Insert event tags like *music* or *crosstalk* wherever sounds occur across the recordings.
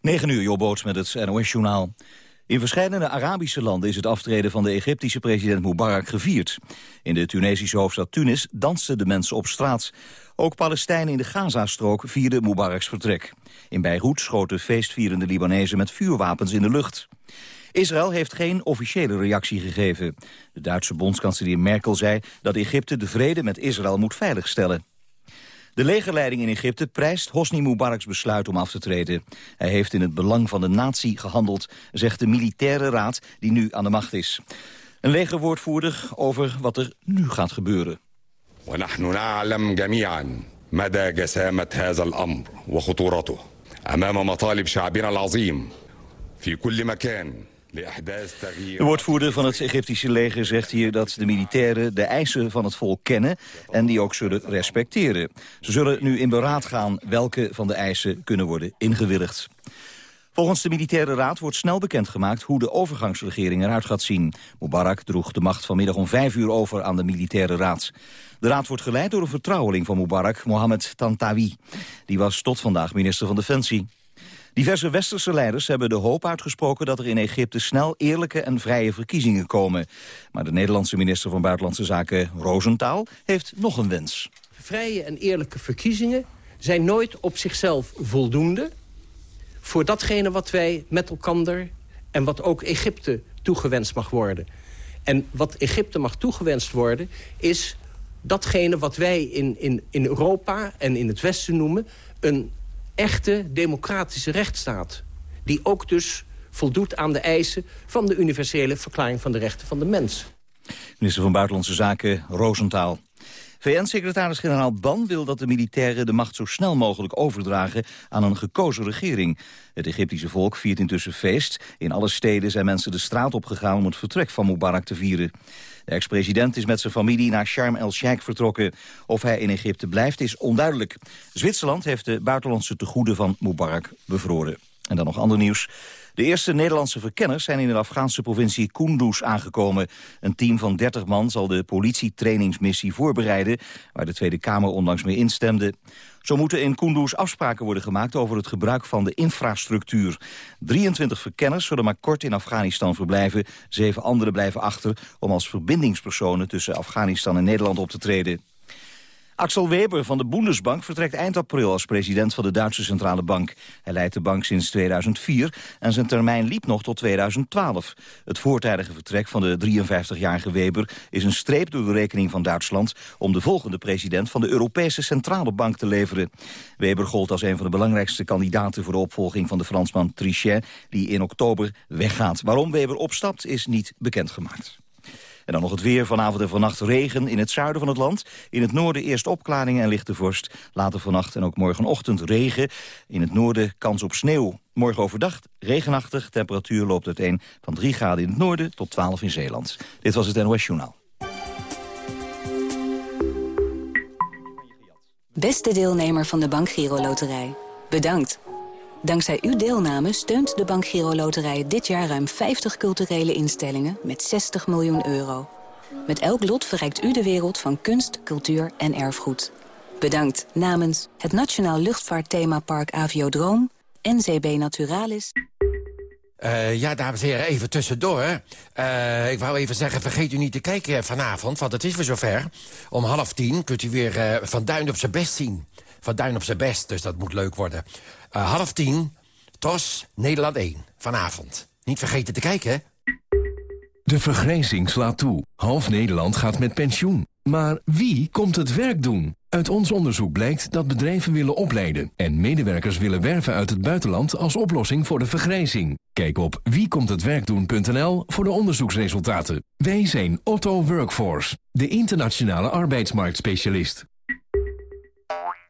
9 uur, Jobboot met het NOS-journaal. In verschillende Arabische landen is het aftreden van de Egyptische president Mubarak gevierd. In de Tunesische hoofdstad Tunis dansten de mensen op straat. Ook Palestijnen in de Gazastrook vierden Mubaraks vertrek. In Beirut schoten feestvierende Libanezen met vuurwapens in de lucht. Israël heeft geen officiële reactie gegeven. De Duitse bondskanselier Merkel zei dat Egypte de vrede met Israël moet veiligstellen. De legerleiding in Egypte prijst Hosni Mubaraks besluit om af te treden. Hij heeft in het belang van de natie gehandeld, zegt de militaire raad die nu aan de macht is. Een legerwoordvoerder over wat er nu gaat gebeuren. ونحن نعلم جميعا مدى جسامة هذا الأمر وخطورته أمام مطالب شعبنا العظيم في كل مكان de woordvoerder van het Egyptische leger zegt hier dat de militairen de eisen van het volk kennen en die ook zullen respecteren. Ze zullen nu in beraad gaan welke van de eisen kunnen worden ingewilligd. Volgens de militaire raad wordt snel bekendgemaakt hoe de overgangsregering eruit gaat zien. Mubarak droeg de macht vanmiddag om vijf uur over aan de militaire raad. De raad wordt geleid door een vertrouweling van Mubarak, Mohammed Tantawi. Die was tot vandaag minister van Defensie. Diverse westerse leiders hebben de hoop uitgesproken dat er in Egypte snel eerlijke en vrije verkiezingen komen. Maar de Nederlandse minister van Buitenlandse Zaken, Rosenthal, heeft nog een wens. Vrije en eerlijke verkiezingen zijn nooit op zichzelf voldoende voor datgene wat wij met elkaar en wat ook Egypte toegewenst mag worden. En wat Egypte mag toegewenst worden is datgene wat wij in, in, in Europa en in het Westen noemen... een echte democratische rechtsstaat. Die ook dus voldoet aan de eisen van de universele verklaring van de rechten van de mens. Minister van Buitenlandse Zaken Roosentaal. VN-secretaris-generaal Ban wil dat de militairen de macht zo snel mogelijk overdragen aan een gekozen regering. Het Egyptische volk viert intussen feest. In alle steden zijn mensen de straat opgegaan om het vertrek van Mubarak te vieren. De ex-president is met zijn familie naar Sharm el-Sheikh vertrokken. Of hij in Egypte blijft is onduidelijk. Zwitserland heeft de buitenlandse tegoeden van Mubarak bevroren. En dan nog ander nieuws. De eerste Nederlandse verkenners zijn in de Afghaanse provincie Kunduz aangekomen. Een team van 30 man zal de politietrainingsmissie voorbereiden... waar de Tweede Kamer onlangs mee instemde. Zo moeten in Kunduz afspraken worden gemaakt over het gebruik van de infrastructuur. 23 verkenners zullen maar kort in Afghanistan verblijven. Zeven anderen blijven achter om als verbindingspersonen tussen Afghanistan en Nederland op te treden. Axel Weber van de Bundesbank vertrekt eind april als president van de Duitse Centrale Bank. Hij leidt de bank sinds 2004 en zijn termijn liep nog tot 2012. Het voortijdige vertrek van de 53-jarige Weber is een streep door de rekening van Duitsland om de volgende president van de Europese Centrale Bank te leveren. Weber gold als een van de belangrijkste kandidaten voor de opvolging van de Fransman Trichet, die in oktober weggaat. Waarom Weber opstapt is niet bekendgemaakt. En dan nog het weer. Vanavond en vannacht regen in het zuiden van het land. In het noorden eerst opklaringen en lichte vorst. Later vannacht en ook morgenochtend regen. In het noorden kans op sneeuw. Morgen overdag regenachtig. Temperatuur loopt uiteen van 3 graden in het noorden tot 12 in Zeeland. Dit was het NOS Journaal. Beste deelnemer van de Bank Giro Loterij. Bedankt. Dankzij uw deelname steunt de Bank Giro Loterij dit jaar ruim 50 culturele instellingen met 60 miljoen euro. Met elk lot verrijkt u de wereld van kunst, cultuur en erfgoed. Bedankt namens het Nationaal Luchtvaartthemapark Aviodroom, NZB Naturalis... Uh, ja, dames en heren, even tussendoor. Uh, ik wou even zeggen, vergeet u niet te kijken vanavond, want het is weer zover. Om half tien kunt u weer uh, Van Duin op zijn best zien. Van Duin op zijn best, dus dat moet leuk worden. Uh, half tien, TOS, Nederland 1, vanavond. Niet vergeten te kijken, De vergrijzing slaat toe. Half Nederland gaat met pensioen. Maar wie komt het werk doen? Uit ons onderzoek blijkt dat bedrijven willen opleiden... en medewerkers willen werven uit het buitenland als oplossing voor de vergrijzing. Kijk op wiekomthetwerkdoen.nl voor de onderzoeksresultaten. Wij zijn Otto Workforce, de internationale arbeidsmarktspecialist.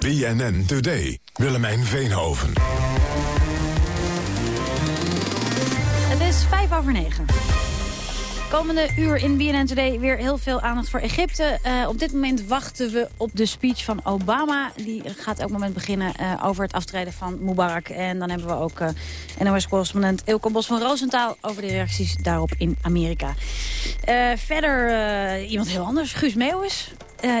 BNN Today. Willemijn Veenhoven. over negen. Komende uur in BNN Today weer heel veel aandacht voor Egypte. Uh, op dit moment wachten we op de speech van Obama. Die gaat elk moment beginnen uh, over het aftreden van Mubarak. En dan hebben we ook uh, NOS-correspondent Ilko Bos van Roosentaal... over de reacties daarop in Amerika. verder iemand heel anders, Guus Meeuwis.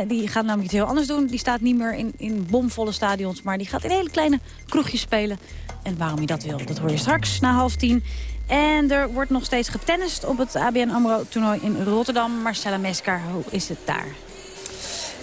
Die gaat namelijk iets heel anders doen. Die staat niet meer in, in bomvolle stadions, maar die gaat in hele kleine kroegjes spelen. En waarom hij dat wil, dat hoor je straks na half tien. En er wordt nog steeds getennist op het ABN AMRO-toernooi in Rotterdam. Marcella Mesker, hoe is het daar?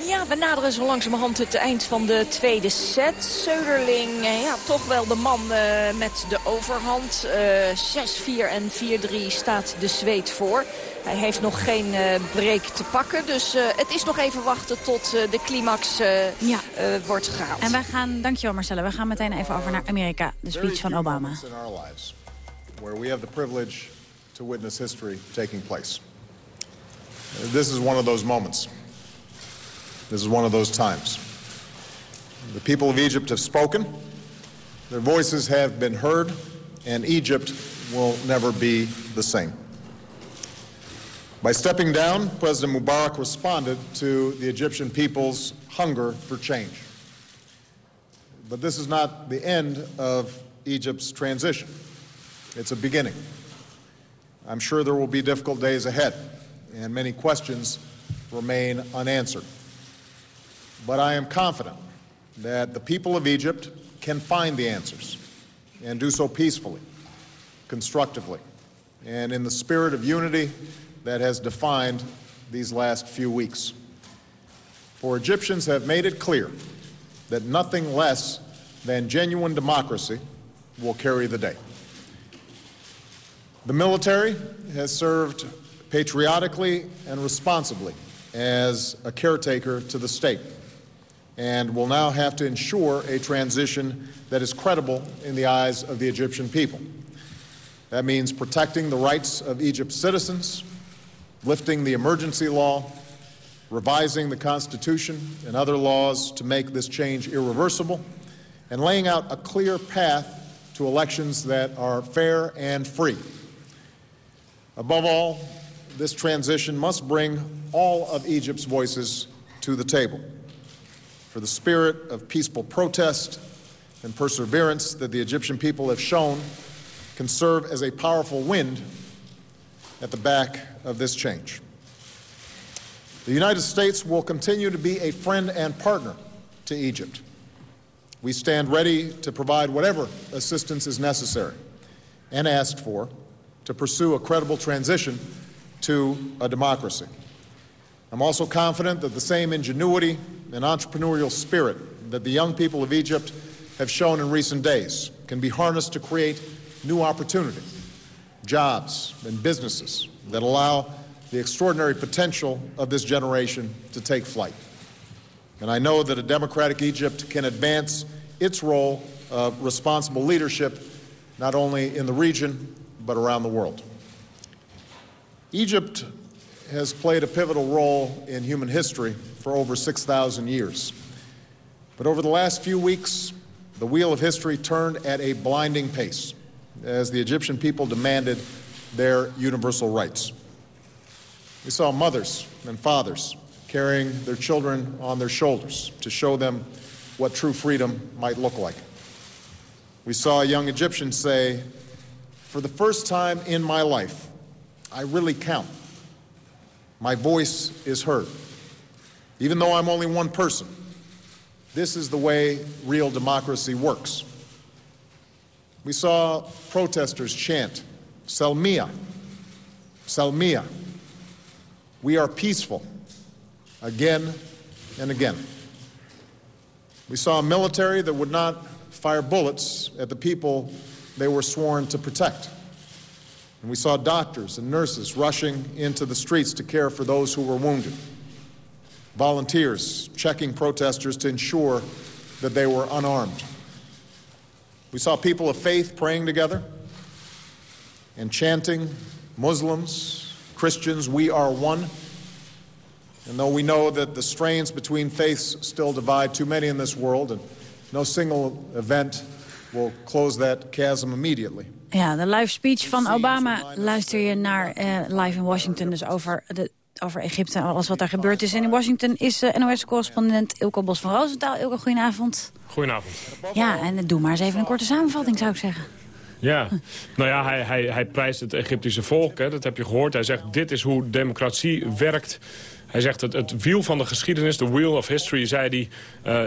Ja, we naderen zo langzamerhand het eind van de tweede set. Söderling, eh, ja, toch wel de man uh, met de overhand. Uh, 6-4 en 4-3 staat de zweet voor. Hij heeft nog geen uh, break te pakken. Dus uh, het is nog even wachten tot uh, de climax ja. wordt gehaald. En wij gaan, dankjewel Marcella, we gaan meteen even over naar Amerika. De speech van Obama. where we have the privilege to witness history taking place. This is one of those moments. This is one of those times. The people of Egypt have spoken, their voices have been heard, and Egypt will never be the same. By stepping down, President Mubarak responded to the Egyptian people's hunger for change. But this is not the end of Egypt's transition. It's a beginning. I'm sure there will be difficult days ahead, and many questions remain unanswered. But I am confident that the people of Egypt can find the answers and do so peacefully, constructively, and in the spirit of unity that has defined these last few weeks. For Egyptians have made it clear that nothing less than genuine democracy will carry the day. The military has served patriotically and responsibly as a caretaker to the state and will now have to ensure a transition that is credible in the eyes of the Egyptian people. That means protecting the rights of Egypt's citizens, lifting the emergency law, revising the Constitution and other laws to make this change irreversible, and laying out a clear path to elections that are fair and free. Above all, this transition must bring all of Egypt's voices to the table. For the spirit of peaceful protest and perseverance that the Egyptian people have shown can serve as a powerful wind at the back of this change. The United States will continue to be a friend and partner to Egypt. We stand ready to provide whatever assistance is necessary and asked for to pursue a credible transition to a democracy. I'm also confident that the same ingenuity and entrepreneurial spirit that the young people of Egypt have shown in recent days can be harnessed to create new opportunity, jobs, and businesses that allow the extraordinary potential of this generation to take flight. And I know that a democratic Egypt can advance its role of responsible leadership not only in the region but around the world. Egypt has played a pivotal role in human history for over 6,000 years. But over the last few weeks, the wheel of history turned at a blinding pace as the Egyptian people demanded their universal rights. We saw mothers and fathers carrying their children on their shoulders to show them what true freedom might look like. We saw a young Egyptian say, for the first time in my life, I really count. My voice is heard. Even though I'm only one person, this is the way real democracy works. We saw protesters chant, Salmia, Salmia. We are peaceful, again and again. We saw a military that would not fire bullets at the people they were sworn to protect. And we saw doctors and nurses rushing into the streets to care for those who were wounded. Volunteers checking protesters to ensure that they were unarmed. We saw people of faith praying together and chanting, Muslims, Christians, we are one. And though we know that the strains between faiths still divide too many in this world, and no single event will close that chasm immediately. Ja, de live speech van Obama luister je naar uh, live in Washington. Dus over, de, over Egypte en alles wat daar gebeurd is. En in Washington is uh, NOS-correspondent Ilko Bos van Roosentaal. Ilko, goedenavond. Goedenavond. Ja, en doe maar eens even een korte samenvatting, zou ik zeggen. Ja, nou ja, hij, hij, hij prijst het Egyptische volk, hè, dat heb je gehoord. Hij zegt, dit is hoe democratie werkt hij zegt het, het wiel van de geschiedenis, de wheel of history, zei hij...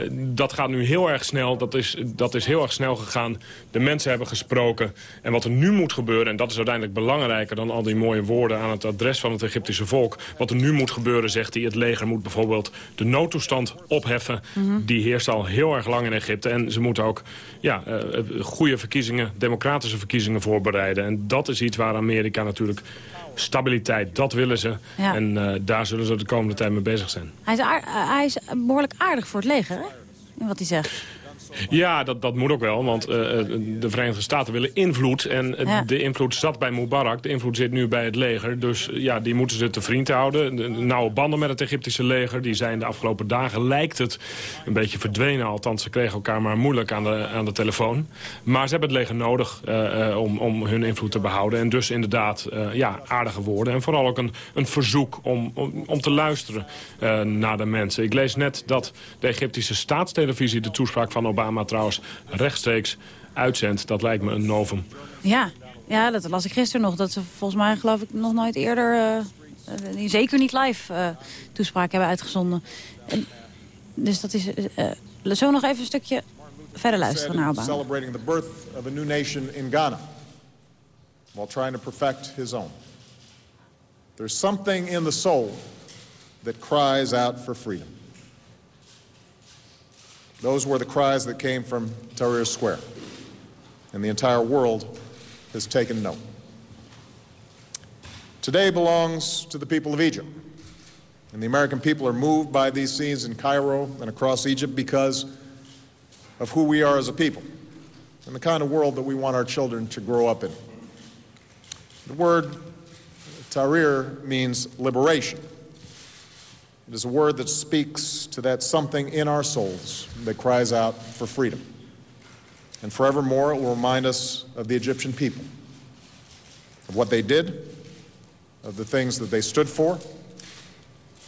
Uh, dat gaat nu heel erg snel, dat is, dat is heel erg snel gegaan. De mensen hebben gesproken. En wat er nu moet gebeuren, en dat is uiteindelijk belangrijker... dan al die mooie woorden aan het adres van het Egyptische volk. Wat er nu moet gebeuren, zegt hij, het leger moet bijvoorbeeld de noodtoestand opheffen. Mhm. Die heerst al heel erg lang in Egypte. En ze moeten ook ja, uh, goede verkiezingen, democratische verkiezingen voorbereiden. En dat is iets waar Amerika natuurlijk stabiliteit, dat willen ze. En uh, daar zullen ze de komende tijd mee bezig zijn. Hij is, hij is behoorlijk aardig voor het leger, hè? In wat hij zegt. Ja, dat, dat moet ook wel, want uh, de Verenigde Staten willen invloed. En uh, de invloed zat bij Mubarak, de invloed zit nu bij het leger. Dus ja, die moeten ze te vriend houden. De, nauwe banden met het Egyptische leger, die zijn de afgelopen dagen, lijkt het, een beetje verdwenen. Althans, ze kregen elkaar maar moeilijk aan de, aan de telefoon. Maar ze hebben het leger nodig om, om hun invloed te behouden. En dus inderdaad, ja, aardige woorden. En vooral ook een, een verzoek om, om, om te luisteren naar de mensen. Ik lees net dat de Egyptische staatstelevisie de toespraak van Obama Obama trouwens rechtstreeks uitzendt. Dat lijkt me een novum. Ja, ja dat las ik gisteren nog. Dat ze volgens mij geloof ik nog nooit eerder... Uh, zeker niet live uh, toespraak hebben uitgezonden. En, dus dat is... Uh, zo nog even een stukje verder luisteren naar Obama. Celebrating the birth of a new nation in Ghana. While trying to perfect his own. There's something in the soul that cries out for freedom. Those were the cries that came from Tahrir Square. And the entire world has taken note. Today belongs to the people of Egypt. And the American people are moved by these scenes in Cairo and across Egypt because of who we are as a people and the kind of world that we want our children to grow up in. The word Tahrir means liberation. It is a word that speaks to that something in our souls that cries out for freedom. And forevermore, it will remind us of the Egyptian people, of what they did, of the things that they stood for,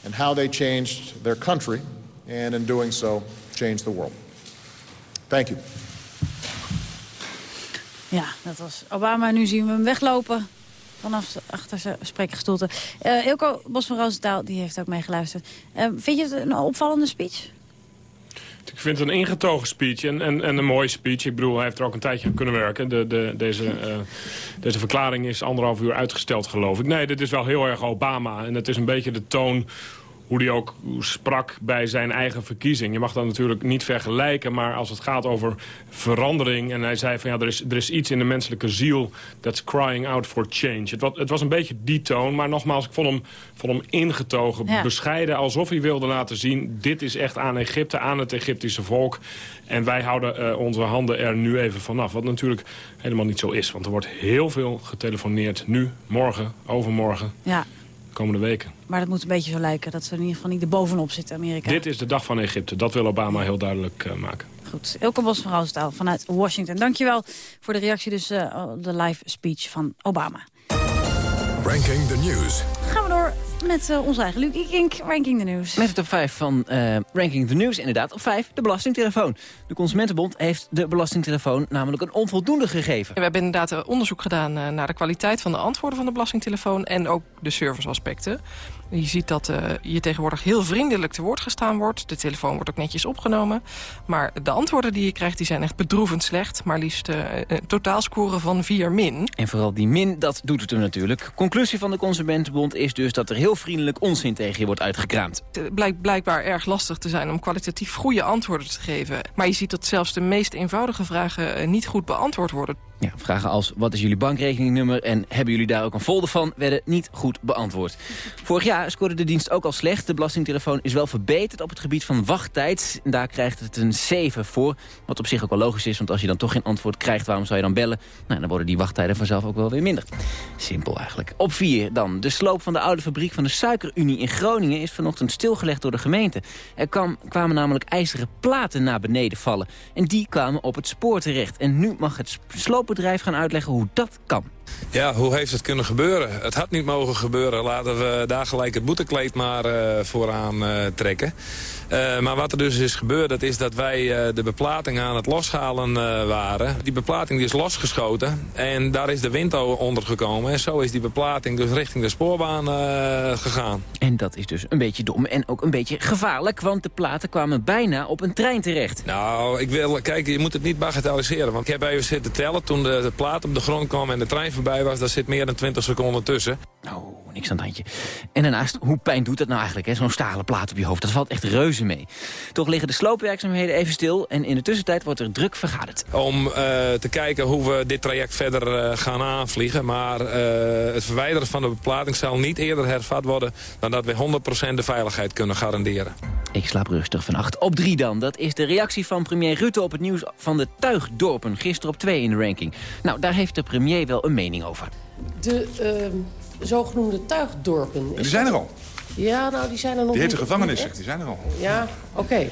and how they changed their country, and in doing so, changed the world. Thank you. Ja, dat was Obama. Nu zien we hem weglopen. Vanaf achter zijn spreekgestoelte. Uh, Ilko Bos van Roosendaal die heeft ook meegeluisterd. Uh, vind je het een opvallende speech? Ik vind het een ingetogen speech en, en, en, een mooie speech. Ik bedoel, hij heeft er ook een tijdje aan kunnen werken. De, de, deze, uh, deze verklaring is anderhalf uur uitgesteld, geloof ik. Nee, dit is wel heel erg Obama. En het is een beetje de toon hoe hij ook sprak bij zijn eigen verkiezing. Je mag dat natuurlijk niet vergelijken, maar als het gaat over verandering... en hij zei van ja, er is, er is iets in de menselijke ziel that's crying out for change. Het was, het was een beetje die toon, maar nogmaals, ik vond hem, vond hem ingetogen, bescheiden... alsof hij wilde laten zien, dit is echt aan Egypte, aan het Egyptische volk... En wij houden uh, onze handen er nu even vanaf. Wat natuurlijk helemaal niet zo is. Want er wordt heel veel getelefoneerd. Nu, morgen, overmorgen. Ja komende weken. Maar dat moet een beetje zo lijken, dat ze in ieder geval niet er bovenop zitten, Amerika. Dit is de dag van Egypte, dat wil Obama heel duidelijk uh, maken. Goed, Elke Bos van Roosendaal vanuit Washington. Dankjewel voor de reactie, dus uh, de live speech van Obama. Ranking the News. Gaan we door met uh, onze eigen Luc Kink, Ranking the News. Met de top 5 van uh, Ranking the News, inderdaad. Op 5, de Belastingtelefoon. De Consumentenbond heeft de Belastingtelefoon namelijk een onvoldoende gegeven. We hebben inderdaad onderzoek gedaan uh, naar de kwaliteit van de antwoorden van de Belastingtelefoon... en ook de serviceaspecten. Je ziet dat uh, je tegenwoordig heel vriendelijk te woord gestaan wordt. De telefoon wordt ook netjes opgenomen. Maar de antwoorden die je krijgt die zijn echt bedroevend slecht. Maar liefst uh, een totaalscore van 4 min. En vooral die min, dat doet het er natuurlijk. Conclusie van de Consumentenbond is dus dat er heel vriendelijk onzin tegen je wordt uitgekraamd. Het blijkt blijkbaar erg lastig te zijn om kwalitatief goede antwoorden te geven. Maar je ziet dat zelfs de meest eenvoudige vragen niet goed beantwoord worden. Ja, vragen als wat is jullie bankrekeningnummer en hebben jullie daar ook een folder van... werden niet goed beantwoord. Vorig jaar scoorde de dienst ook al slecht. De belastingtelefoon is wel verbeterd op het gebied van wachttijd. Daar krijgt het een 7 voor. Wat op zich ook wel logisch is, want als je dan toch geen antwoord krijgt... waarom zou je dan bellen? Nou, dan worden die wachttijden vanzelf ook wel weer minder. Simpel eigenlijk. Op 4 dan. De sloop van de oude fabriek van de Suikerunie in Groningen... is vanochtend stilgelegd door de gemeente. Er kwam, kwamen namelijk ijzeren platen naar beneden vallen. En die kwamen op het spoor terecht. En nu mag het slopen bedrijf gaan uitleggen hoe dat kan. Ja, hoe heeft het kunnen gebeuren? Het had niet mogen gebeuren. Laten we daar gelijk het boetekleed maar uh, vooraan uh, trekken. Uh, maar wat er dus is gebeurd, dat is dat wij de beplating aan het loshalen waren. Die beplating die is losgeschoten en daar is de wind onder gekomen. En zo is die beplating dus richting de spoorbaan gegaan. En dat is dus een beetje dom en ook een beetje gevaarlijk... want de platen kwamen bijna op een trein terecht. Nou, ik wil, kijk, je moet het niet bagatelliseren. Want ik heb even zitten tellen toen de, plaat op de grond kwam en de trein voorbij was. Daar zit meer dan 20 seconden tussen. Oh, niks aan het handje. En daarnaast, hoe pijn doet dat nou eigenlijk, zo'n stalen plaat op je hoofd? Dat valt echt reuze mee. Toch liggen de sloopwerkzaamheden even stil... en in de tussentijd wordt er druk vergaderd. Om uh, te kijken hoe we dit traject verder uh, gaan aanvliegen. Maar uh, het verwijderen van de beplating zal niet eerder hervat worden... dan dat we 100% de veiligheid kunnen garanderen. Ik slaap rustig vannacht. Op drie dan. Dat is de reactie van premier Rutte op het nieuws van de tuigdorpen. Gisteren op twee in de ranking. Nou, daar heeft de premier wel een mening over. De uh, zogenoemde tuigdorpen. Die zijn er al. Ja, nou, die zijn er nog Die hete gevangenissen, die zijn er al. Ja, oké. Okay.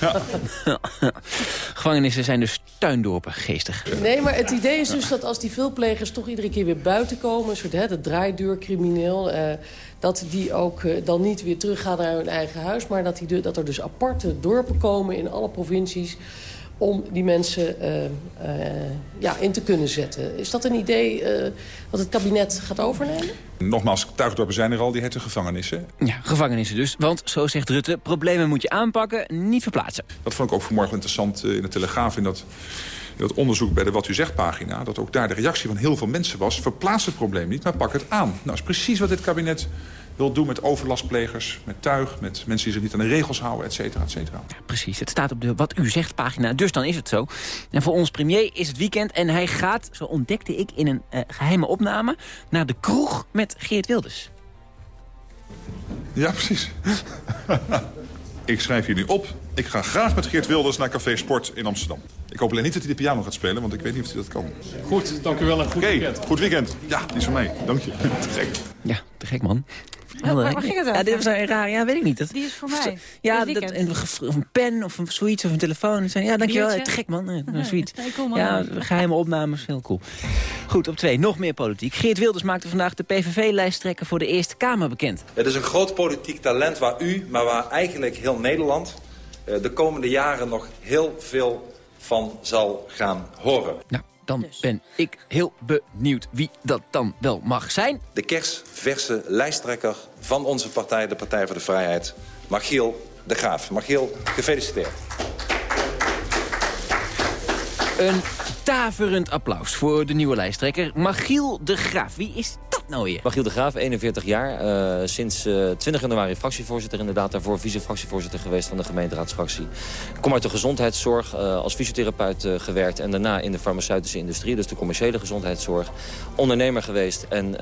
Ja. *laughs* Gevangenissen zijn dus tuindorpen, geestig. Nee, maar het idee is dus dat als die veelplegers toch iedere keer weer buiten komen... een soort hè, de draaideurcrimineel... Uh, dat die ook uh, dan niet weer teruggaan naar hun eigen huis... maar dat, die, dat er dus aparte dorpen komen in alle provincies om die mensen uh, uh, ja, in te kunnen zetten. Is dat een idee uh, wat het kabinet gaat overnemen? Nogmaals, tuigdorpen zijn er al, die heten gevangenissen. Ja, gevangenissen dus. Want, zo zegt Rutte, problemen moet je aanpakken, niet verplaatsen. Dat vond ik ook vanmorgen interessant in de Telegraaf... in dat, in dat onderzoek bij de Wat U Zegt pagina... dat ook daar de reactie van heel veel mensen was... verplaats het probleem niet, maar pak het aan. Nou, dat is precies wat dit kabinet wil doen met overlastplegers, met tuig... met mensen die zich niet aan de regels houden, et cetera, et cetera. Ja, precies, het staat op de Wat U Zegt pagina, dus dan is het zo. En voor ons premier is het weekend en hij gaat, zo ontdekte ik in een uh, geheime opname... naar de kroeg met Geert Wilders. Ja, precies. *laughs* ik schrijf nu op. Ik ga graag met Geert Wilders naar Café Sport in Amsterdam. Ik hoop alleen niet dat hij de piano gaat spelen, want ik weet niet of hij dat kan. Goed, dank u wel en goed okay, weekend. goed weekend. Ja, die is van mij. Dank je. *laughs* te gek. Ja, te gek man. Ja, waar, waar ging het over? Ja, dit was een raar, ja, weet ik niet. Dat, Die is voor mij. Ja, dat, een, een pen of een zoiets of een telefoon. Ja, dankjewel. Te gek man. Ja, zoiets. Ja, geheime opnames, heel cool. Goed, op twee, nog meer politiek. Geert Wilders maakte vandaag de PVV-lijsttrekker voor de Eerste Kamer bekend. Het is een groot politiek talent waar u, maar waar eigenlijk heel Nederland... de komende jaren nog heel veel van zal gaan horen. Nou, dan dus. ben ik heel benieuwd wie dat dan wel mag zijn. De kersverse lijsttrekker van onze partij, de Partij voor de Vrijheid, Margiel de Graaf. Margiel, gefeliciteerd. Een taverend applaus voor de nieuwe lijsttrekker Magiel de Graaf. Wie is dat nou de Graaf, 41 jaar. Uh, sinds uh, 20 januari fractievoorzitter. Inderdaad, daarvoor vice-fractievoorzitter geweest van de gemeenteraadsfractie. Kom uit de gezondheidszorg, uh, als fysiotherapeut gewerkt. En daarna in de farmaceutische industrie, dus de commerciële gezondheidszorg. Ondernemer geweest en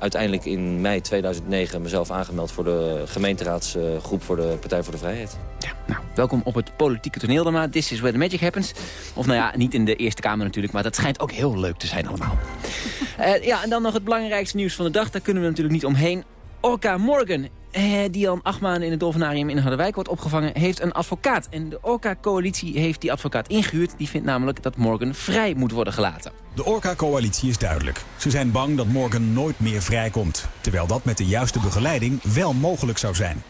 uiteindelijk in mei 2009 mezelf aangemeld... voor de gemeenteraadsgroep voor de Partij voor de Vrijheid. Ja, nou, welkom op het politieke toneel dan maar. This is where the magic happens. Of nou ja, niet in de Eerste Kamer natuurlijk, maar dat schijnt ook heel leuk te zijn allemaal. uh, *laughs* ja, en dan nog het belangrijkste nieuws van de dag. Daar kunnen we natuurlijk niet omheen. Orca Morgan, eh, die al acht maanden in het Dolfinarium in Harderwijk wordt opgevangen, heeft een advocaat. En de Orca-coalitie heeft die advocaat ingehuurd. Die vindt namelijk dat Morgan vrij moet worden gelaten. De Orca-coalitie is duidelijk. Ze zijn bang dat Morgan nooit meer vrijkomt. Terwijl dat met de juiste begeleiding wel mogelijk zou zijn.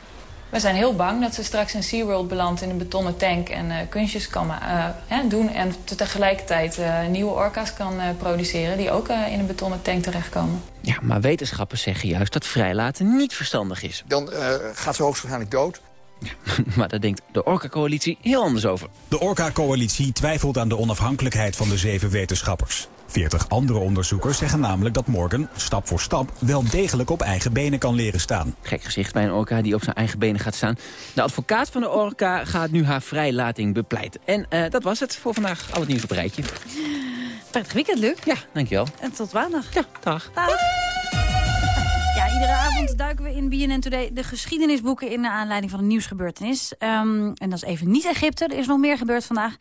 We zijn heel bang dat ze straks in SeaWorld belandt in een betonnen tank en uh, kunstjes kan uh, doen. En tegelijkertijd uh, nieuwe orka's kan produceren die ook in een betonnen tank terechtkomen. Ja, maar wetenschappers zeggen juist dat vrijlaten niet verstandig is. Dan gaat ze hoogstwaarschijnlijk dood. Ja, *laughs* maar daar denkt de Orca-coalitie heel anders over. De Orca-coalitie twijfelt aan de onafhankelijkheid van de zeven wetenschappers. Veertig andere onderzoekers zeggen namelijk dat Morgan stap voor stap wel degelijk op eigen benen kan leren staan. Gek gezicht bij een orka die op zijn eigen benen gaat staan. De advocaat van de orka gaat nu haar vrijlating bepleiten. En uh, dat was het voor vandaag. Al het nieuws op een rijtje. Prettig weekend, Luc. Ja, dankjewel. En tot maandag. Ja, dag. Dag. Iedere avond duiken we in BNN Today de geschiedenisboeken in de aanleiding van een nieuwsgebeurtenis. Um, en dat is even niet Egypte, er is nog meer gebeurd vandaag.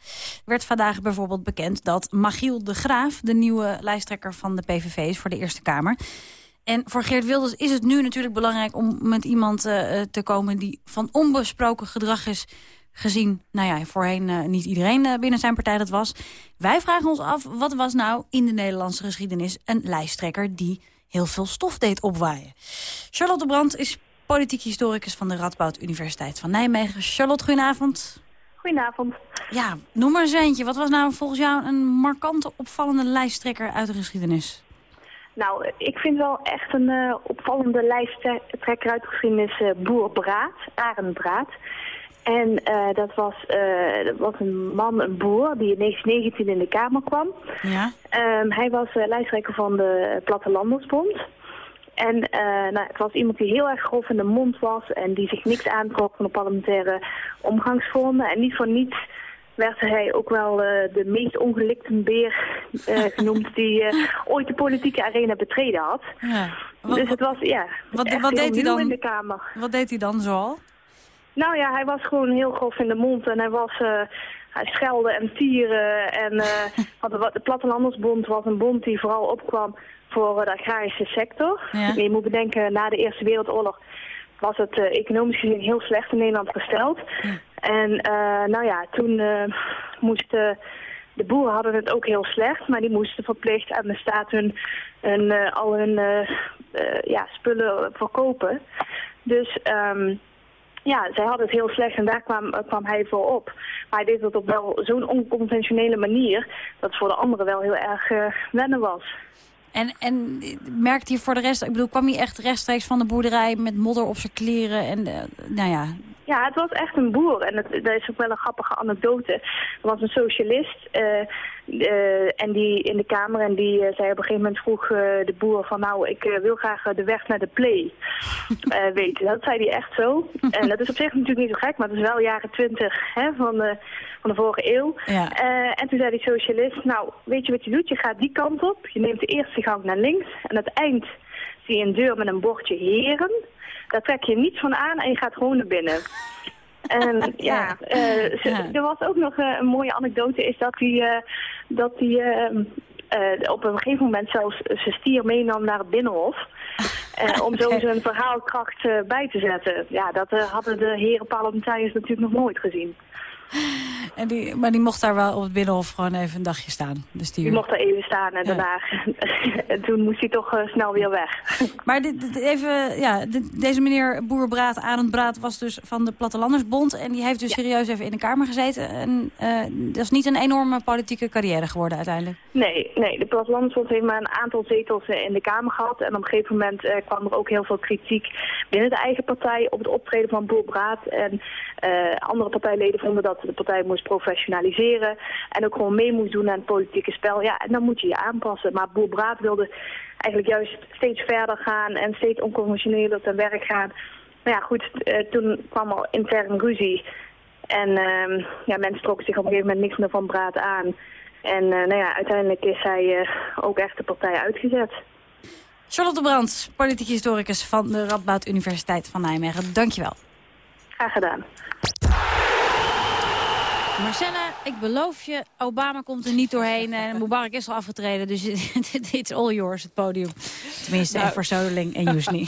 werd vandaag bijvoorbeeld bekend dat Machiel de Graaf, de nieuwe lijsttrekker van de PVV is voor de Eerste Kamer. En voor Geert Wilders is het nu natuurlijk belangrijk om met iemand uh, te komen die van onbesproken gedrag is Gezien, nou ja, voorheen uh, niet iedereen uh, binnen zijn partij dat was. Wij vragen ons af, wat was nou in de Nederlandse geschiedenis... een lijsttrekker die heel veel stof deed opwaaien? Charlotte Brandt is politiek historicus van de Radboud Universiteit van Nijmegen. Charlotte, goedenavond. Goedenavond. Ja, noem maar eens eentje. Wat was nou volgens jou een markante, opvallende lijsttrekker uit de geschiedenis? Nou, ik vind wel echt een uh, opvallende lijsttrekker uit de geschiedenis uh, Boer Braat, Arend Braat. En uh, dat, was, dat was een man, een boer, die in 1919 in de Kamer kwam. Ja. Um, hij was lijsttrekker van de Plattelandersbond. En uh, nou, het was iemand die heel erg grof in de mond was en die zich niks aantrok van de parlementaire omgangsvormen. En niet voor niets werd hij ook wel uh, de meest ongelikte beer uh, *laughs* genoemd die ooit de politieke arena betreden had. Ja. Wat, dus het was, ja, wat, wat deed hij dan in de Kamer. Wat deed hij dan zoal? Nou ja, hij was gewoon heel grof in de mond en hij was... hij schelde en tieren en *laughs* de, de Plattelandersbond was een bond die vooral opkwam voor de agrarische sector. Ja. Je moet bedenken, na de Eerste Wereldoorlog was het uh, economisch gezien heel slecht in Nederland gesteld. Ja. En uh, nou ja, toen uh, moesten de boeren hadden het ook heel slecht, maar die moesten verplicht aan de staat hun, hun al hun ja, spullen verkopen. Dus um, ja, zij hadden het heel slecht en daar kwam, kwam hij voor op. Maar hij deed het op wel zo'n onconventionele manier dat het voor de anderen wel heel erg wennen was. En, en merkte hij voor de rest, ik bedoel, kwam hij echt rechtstreeks van de boerderij met modder op zijn kleren en, uh, nou ja... Ja, het was echt een boer en het, dat is ook wel een grappige anekdote. Er was een socialist uh, en die in de Kamer en die zei op een gegeven moment vroeg de boer van nou, ik wil graag de weg naar de play *laughs* weten. Dat zei hij echt zo. en dat is op zich natuurlijk niet zo gek, maar het is wel jaren twintig van de van de vorige eeuw. Ja. En toen zei die socialist, nou, weet je wat je doet? Je gaat die kant op, je neemt de eerste gang naar links... en aan het eind zie je een deur met een bordje heren. Daar trek je niets van aan en je gaat gewoon naar binnen. En *laughs* ja, uh, Ja. er was ook nog uh, een mooie anekdote, is dat hij, uh, dat hij uh, op een gegeven moment zelfs zijn stier meenam naar het Binnenhof. *laughs* Om zo zijn verhaalkracht bij te zetten. Ja, dat hadden de heren parlementariërs natuurlijk nog nooit gezien. *laughs* En die, maar die mocht daar wel op het Binnenhof gewoon even een dagje staan. Dus die, Die mocht er even staan en daarna... *laughs* en toen moest hij toch uh, snel weer weg. *laughs* Maar dit, dit even, ja, dit, deze meneer Boer Braat, Arend Braat, was dus van de Plattelandersbond. En die heeft dus ja. serieus even in de Kamer gezeten. En uh, dat is niet een enorme politieke carrière geworden uiteindelijk. Nee, nee de Plattelandersbond heeft maar een aantal zetels uh, in de Kamer gehad. En op een gegeven moment kwam er ook heel veel kritiek binnen de eigen partij op het optreden van Boer Braat. En andere partijleden vonden dat de partij moest professionaliseren. En ook gewoon mee moest doen aan het politieke spel. Ja, en dan moet je je aanpassen. Maar Boer Braat wilde eigenlijk juist steeds verder gaan en steeds onconventioneler te werk gaan. Maar ja, goed, uh, toen kwam al intern ruzie. En uh, ja, mensen trokken zich op een gegeven moment niks meer van Braat aan. En uh, nou ja, uiteindelijk is hij uh, ook echt de partij uitgezet. Charlotte Brandt, politiek historicus van de Radboud Universiteit van Nijmegen. Dankjewel. Graag gedaan. Marcella, ik beloof je, Obama komt er niet doorheen en Mubarak is al afgetreden. Dus *laughs* it's all yours, het podium. Tenminste, nou, voor Soderling en *laughs* Jusni.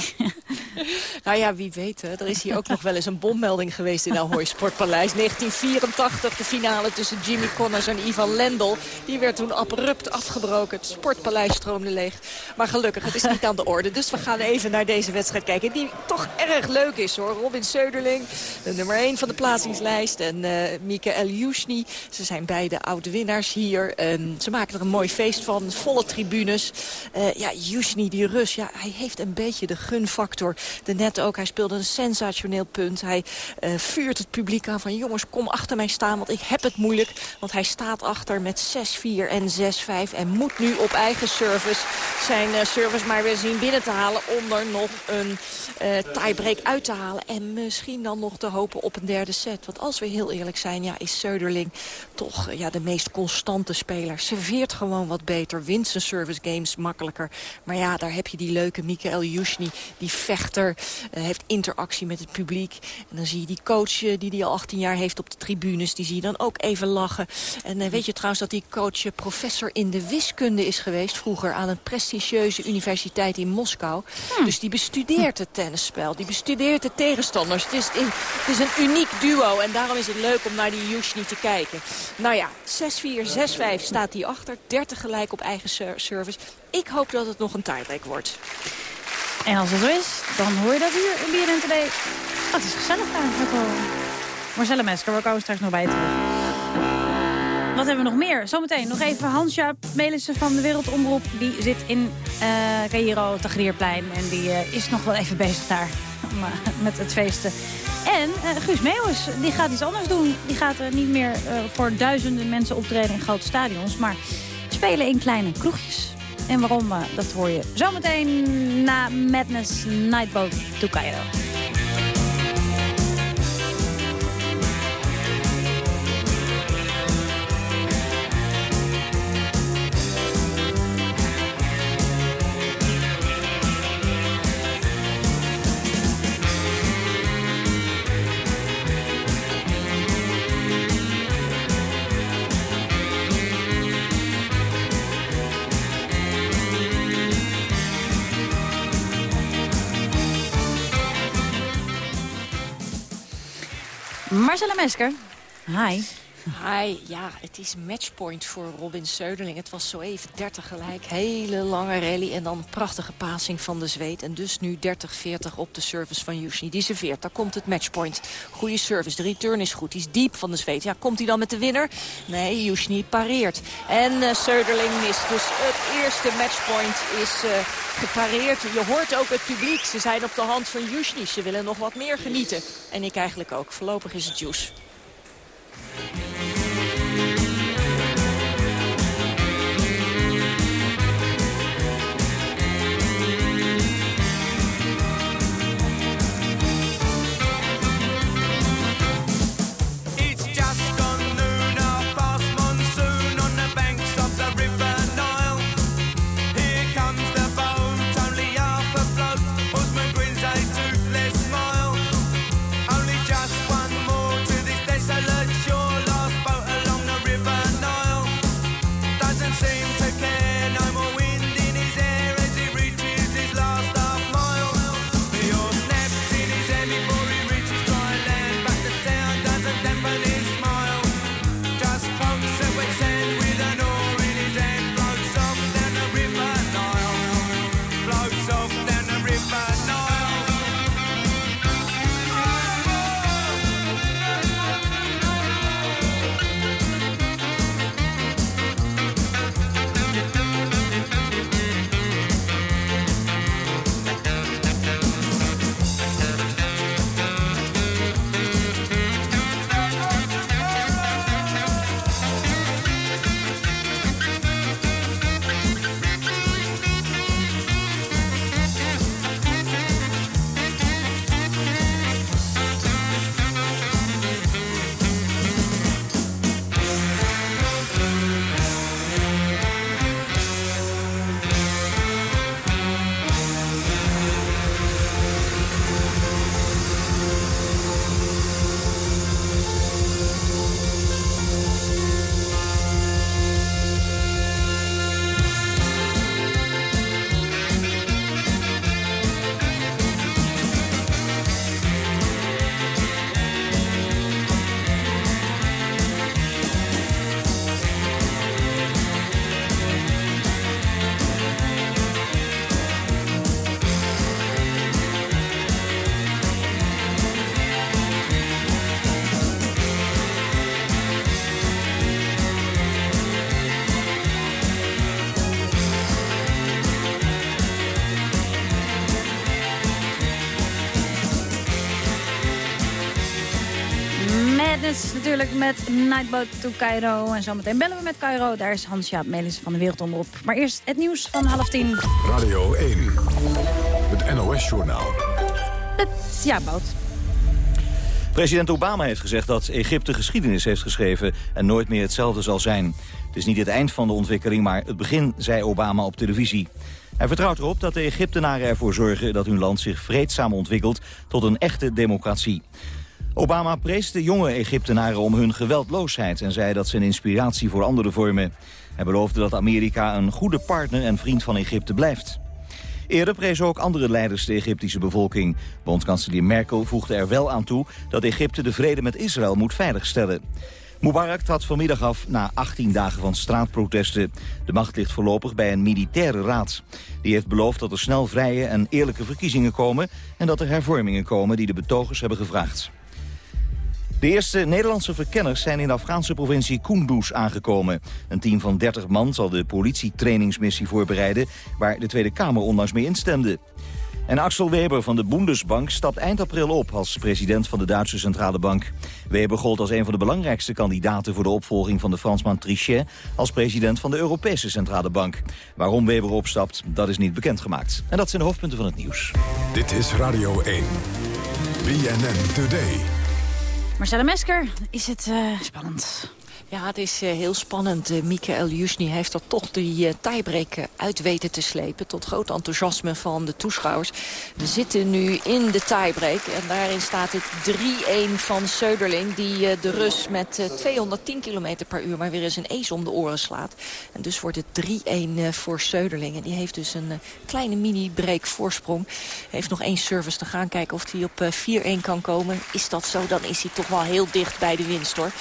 nou ja, wie weet. Hè. Er is hier ook nog wel eens een bommelding geweest in Ahoy Sportpaleis. 1984, de finale tussen Jimmy Connors en Ivan Lendl. Die werd toen abrupt afgebroken. Het Sportpaleis stroomde leeg. Maar gelukkig, het is niet aan de orde. Dus we gaan even naar deze wedstrijd kijken. Die toch erg leuk is hoor. Robin Söderling, de nummer 1 van de plaatsingslijst. En uh, Mikael Jusni. Ze zijn beide oud-winnaars hier. En ze maken er een mooi feest van. Volle tribunes. Uh, ja, Jusni, die Rus, ja, hij heeft een beetje de gunfactor. De net ook, hij speelde een sensationeel punt. Hij uh, vuurt het publiek aan van jongens, kom achter mij staan, want ik heb het moeilijk. Want hij staat achter met 6-4 en 6-5 en moet nu op eigen service zijn uh, service maar weer zien binnen te halen... om er nog een tiebreak uit te halen. En misschien dan nog te hopen op een derde set. Want als we heel eerlijk zijn, ja, is Söderling toch ja, de meest constante speler. Serveert gewoon wat beter, wint zijn service games makkelijker. Maar ja, daar heb je die leuke Mikael Jusni, die vechter, uh, heeft interactie met het publiek. En dan zie je die coach uh, die die al 18 jaar heeft op de tribunes, die zie je dan ook even lachen. En uh, weet je trouwens dat die coach professor in de wiskunde is geweest, vroeger aan het prestigieuze universiteit in Moskou. Dus die bestudeert het tennisspel. Die bestudeert de tegenstanders. Het is, het is een uniek duo en daarom is het leuk om naar die Yushni te kijken. Nou ja, 6-4, 6-5 staat hij achter. 30 gelijk op eigen service. Ik hoop dat het nog een tiebreak wordt. En als het zo is, dan hoor je dat hier in BNN Today. Het is gezellig daar. Marcella Mesker, we komen straks nog bij terug. Wat hebben we nog meer? Zometeen nog even Hansja Melissen van de Wereldomroep. Die zit in uh, Cairo, Tagrierplein. En die uh, is nog wel even bezig daar met het feesten. En uh, Guus Meeuwis, die gaat iets anders doen. Die gaat uh, niet meer uh, voor duizenden mensen optreden in grote stadions... maar spelen in kleine kroegjes. En waarom, dat hoor je zometeen na Madness Nightboat to Cairo. Marcella Mesker. Hi. Hi, ja, het is matchpoint voor Robin Söderling. Het was zo even 30 gelijk, hele lange rally en dan prachtige passing van de zweet. En dus nu 30-40 op de service van Yushni. Die serveert, daar komt het matchpoint. Goede service, de return is goed, die is diep van de zweet. Ja, komt hij dan met de winner? Nee, Yushni pareert. En uh, Söderling mist, dus het eerste matchpoint is uh, gepareerd. Je hoort ook het publiek, ze zijn op de hand van Yushni. Ze willen nog wat meer genieten. En ik eigenlijk ook. Voorlopig is het juice. Natuurlijk met Nightboat to Cairo. En zometeen bellen we met Cairo. Daar is Hans-Jaap Melis van de Wereldomroep. Maar eerst het nieuws van half tien. Radio 1, het NOS-journaal. Het Jaapboot. President Obama heeft gezegd dat Egypte geschiedenis heeft geschreven... en nooit meer hetzelfde zal zijn. Het is niet het eind van de ontwikkeling, maar het begin, zei Obama op televisie. Hij vertrouwt erop dat de Egyptenaren ervoor zorgen dat hun land zich vreedzaam ontwikkelt tot een echte democratie. Obama prees de jonge Egyptenaren om hun geweldloosheid... en zei dat ze een inspiratie voor anderen vormen. Hij beloofde dat Amerika een goede partner en vriend van Egypte blijft. Eerder prezen ook andere leiders de Egyptische bevolking. Bondskanselier Merkel voegde er wel aan toe dat Egypte de vrede met Israël moet veiligstellen. Mubarak trad vanmiddag af na 18 dagen van straatprotesten. De macht ligt voorlopig bij een militaire raad. Die heeft beloofd dat er snel vrije en eerlijke verkiezingen komen... en dat er hervormingen komen die de betogers hebben gevraagd. De eerste Nederlandse verkenners zijn in de Afghaanse provincie Kunduz aangekomen. Een team van 30 man zal de politietrainingsmissie voorbereiden... waar de Tweede Kamer onlangs mee instemde. En Axel Weber van de Bundesbank stapt eind april op als president van de Duitse Centrale Bank. Weber gold als een van de belangrijkste kandidaten voor de opvolging van de Fransman Trichet als president van de Europese Centrale Bank. Waarom Weber opstapt, dat is niet bekendgemaakt. En dat zijn de hoofdpunten van het nieuws. Dit is Radio 1. BNN Today. Marcella Mesker, is het uh, spannend? Ja, het is uh, heel spannend. Uh, Mikael Jusni heeft er toch die uh, tiebreak uit weten te slepen. Tot groot enthousiasme van de toeschouwers. We zitten nu in de tiebreak. En daarin staat het 3-1 van Söderling. Die de Rus met 210 km per uur maar weer eens een ees om de oren slaat. En dus wordt het 3-1 voor Söderling. En die heeft dus een kleine mini-break voorsprong. Heeft nog één service te gaan. Kijken of hij op 4-1 kan komen. Is dat zo, dan is hij toch wel heel dicht bij de winst hoor.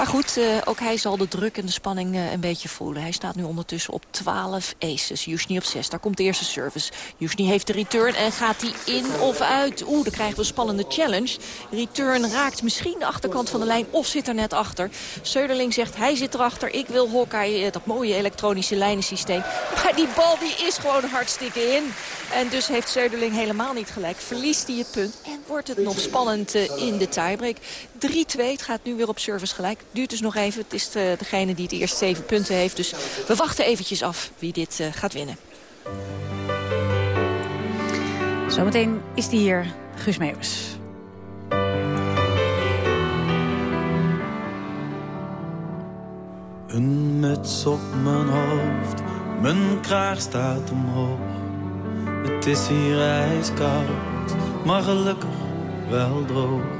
Maar goed, uh, ook hij zal de druk en de spanning uh, een beetje voelen. Hij staat nu ondertussen op 12 aces. Jusni op 6. Daar komt de eerste service. Jusni heeft de return en gaat hij in of uit? Oeh, dan krijgen we een spannende challenge. Return raakt misschien de achterkant van de lijn of zit er net achter. Söderling zegt hij zit erachter. Ik wil Hawkeye, dat mooie elektronische lijnensysteem. Maar die bal die is gewoon hartstikke in. En dus heeft Söderling helemaal niet gelijk. Verliest hij het punt en wordt het nog spannend in de tiebreak. 3-2, het gaat nu weer op service gelijk. Duurt dus nog even. Het is de, degene die het eerst zeven punten heeft. Dus we wachten eventjes af wie dit uh, gaat winnen. Zometeen is die hier, Guus Meeuwis. Een muts op mijn hoofd, mijn kraag staat omhoog. Het is hier ijskoud, maar gelukkig wel droog.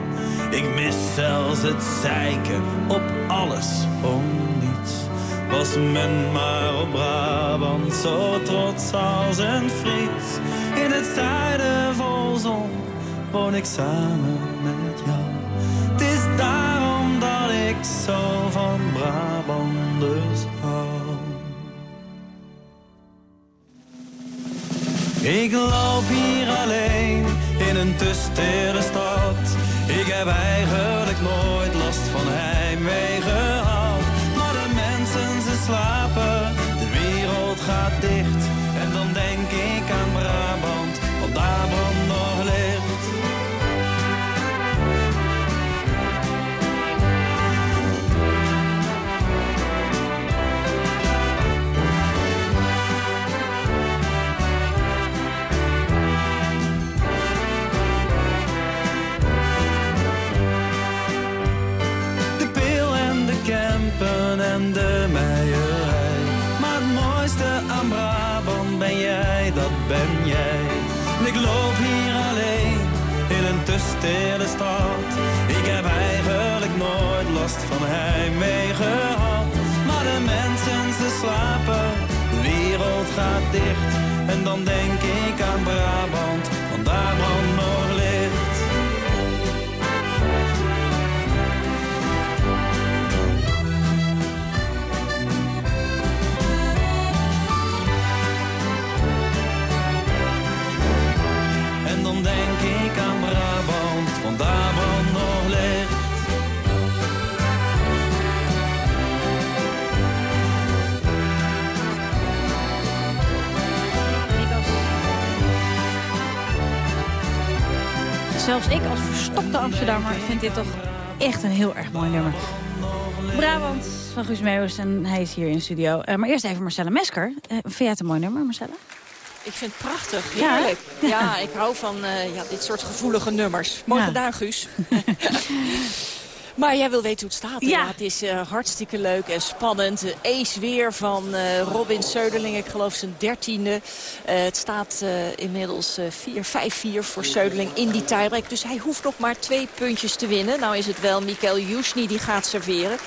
Ik mis zelfs het zeiken op alles om niets. Was men maar op Brabant zo trots als een Fries. In het zuiden vol zon woon ik samen met jou. Het is daarom dat ik zo van Brabanders hou. Ik loop hier alleen in een te stille stad. Heb eigenlijk nooit last van heimwee gehad. Maar de mensen, ze slapen, Amsterdammer vind dit toch echt een heel erg mooi nummer. Brabant van Guus Meeuwis en hij is hier in de studio. Uh, maar eerst even Marcella Mesker. Uh, vind jij het een mooi nummer, Marcella? Ik vind het prachtig, heerlijk. Ja, *laughs* ja ik hou van uh, ja, dit soort gevoelige nummers. Mooi ja. gedaan, Guus. *laughs* Maar jij wil weten hoe het staat. Ja. het is uh, hartstikke leuk en spannend. De ace weer van uh, Robin Söderling, ik geloof zijn dertiende. Uh, het staat inmiddels 4-5-4 voor Söderling in die tiebreak. Dus hij hoeft nog maar twee puntjes te winnen. Nou is het wel Mikael Jusni die gaat serveren.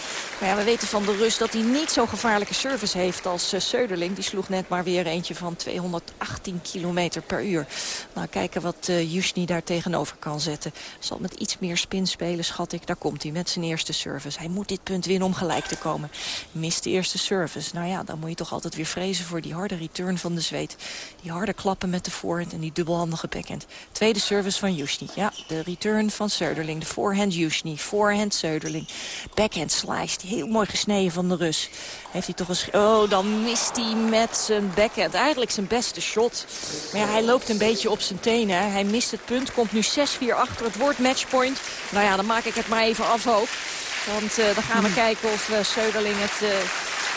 Maar ja, we weten van de Rus dat hij niet zo'n gevaarlijke service heeft als Söderling. Die sloeg net maar weer eentje van 218 km per uur. Nou, kijken wat Jusni daar tegenover kan zetten. Zal met iets meer spin spelen, schat ik. Daar komt hij met zijn eerste service. Hij moet dit punt winnen om gelijk te komen. Mist de eerste service. Nou ja, dan moet je toch altijd weer vrezen voor die harde return van de zweet. Die harde klappen met de voorhand en die dubbelhandige backhand. Tweede service van Jusni. Ja, de return van Söderling. De voorhand Jusni. Voorhand Söderling. Backhand slice. Heel mooi gesneden van de Rus. Heeft hij toch eens... Oh, dan mist hij met zijn backhand. Eigenlijk zijn beste shot. Maar ja, hij loopt een beetje op zijn tenen. Hij mist het punt. Komt nu 6-4 achter. Het wordt matchpoint. Nou ja, dan maak ik het maar even af Want uh, dan gaan we kijken of uh, Söderling het uh,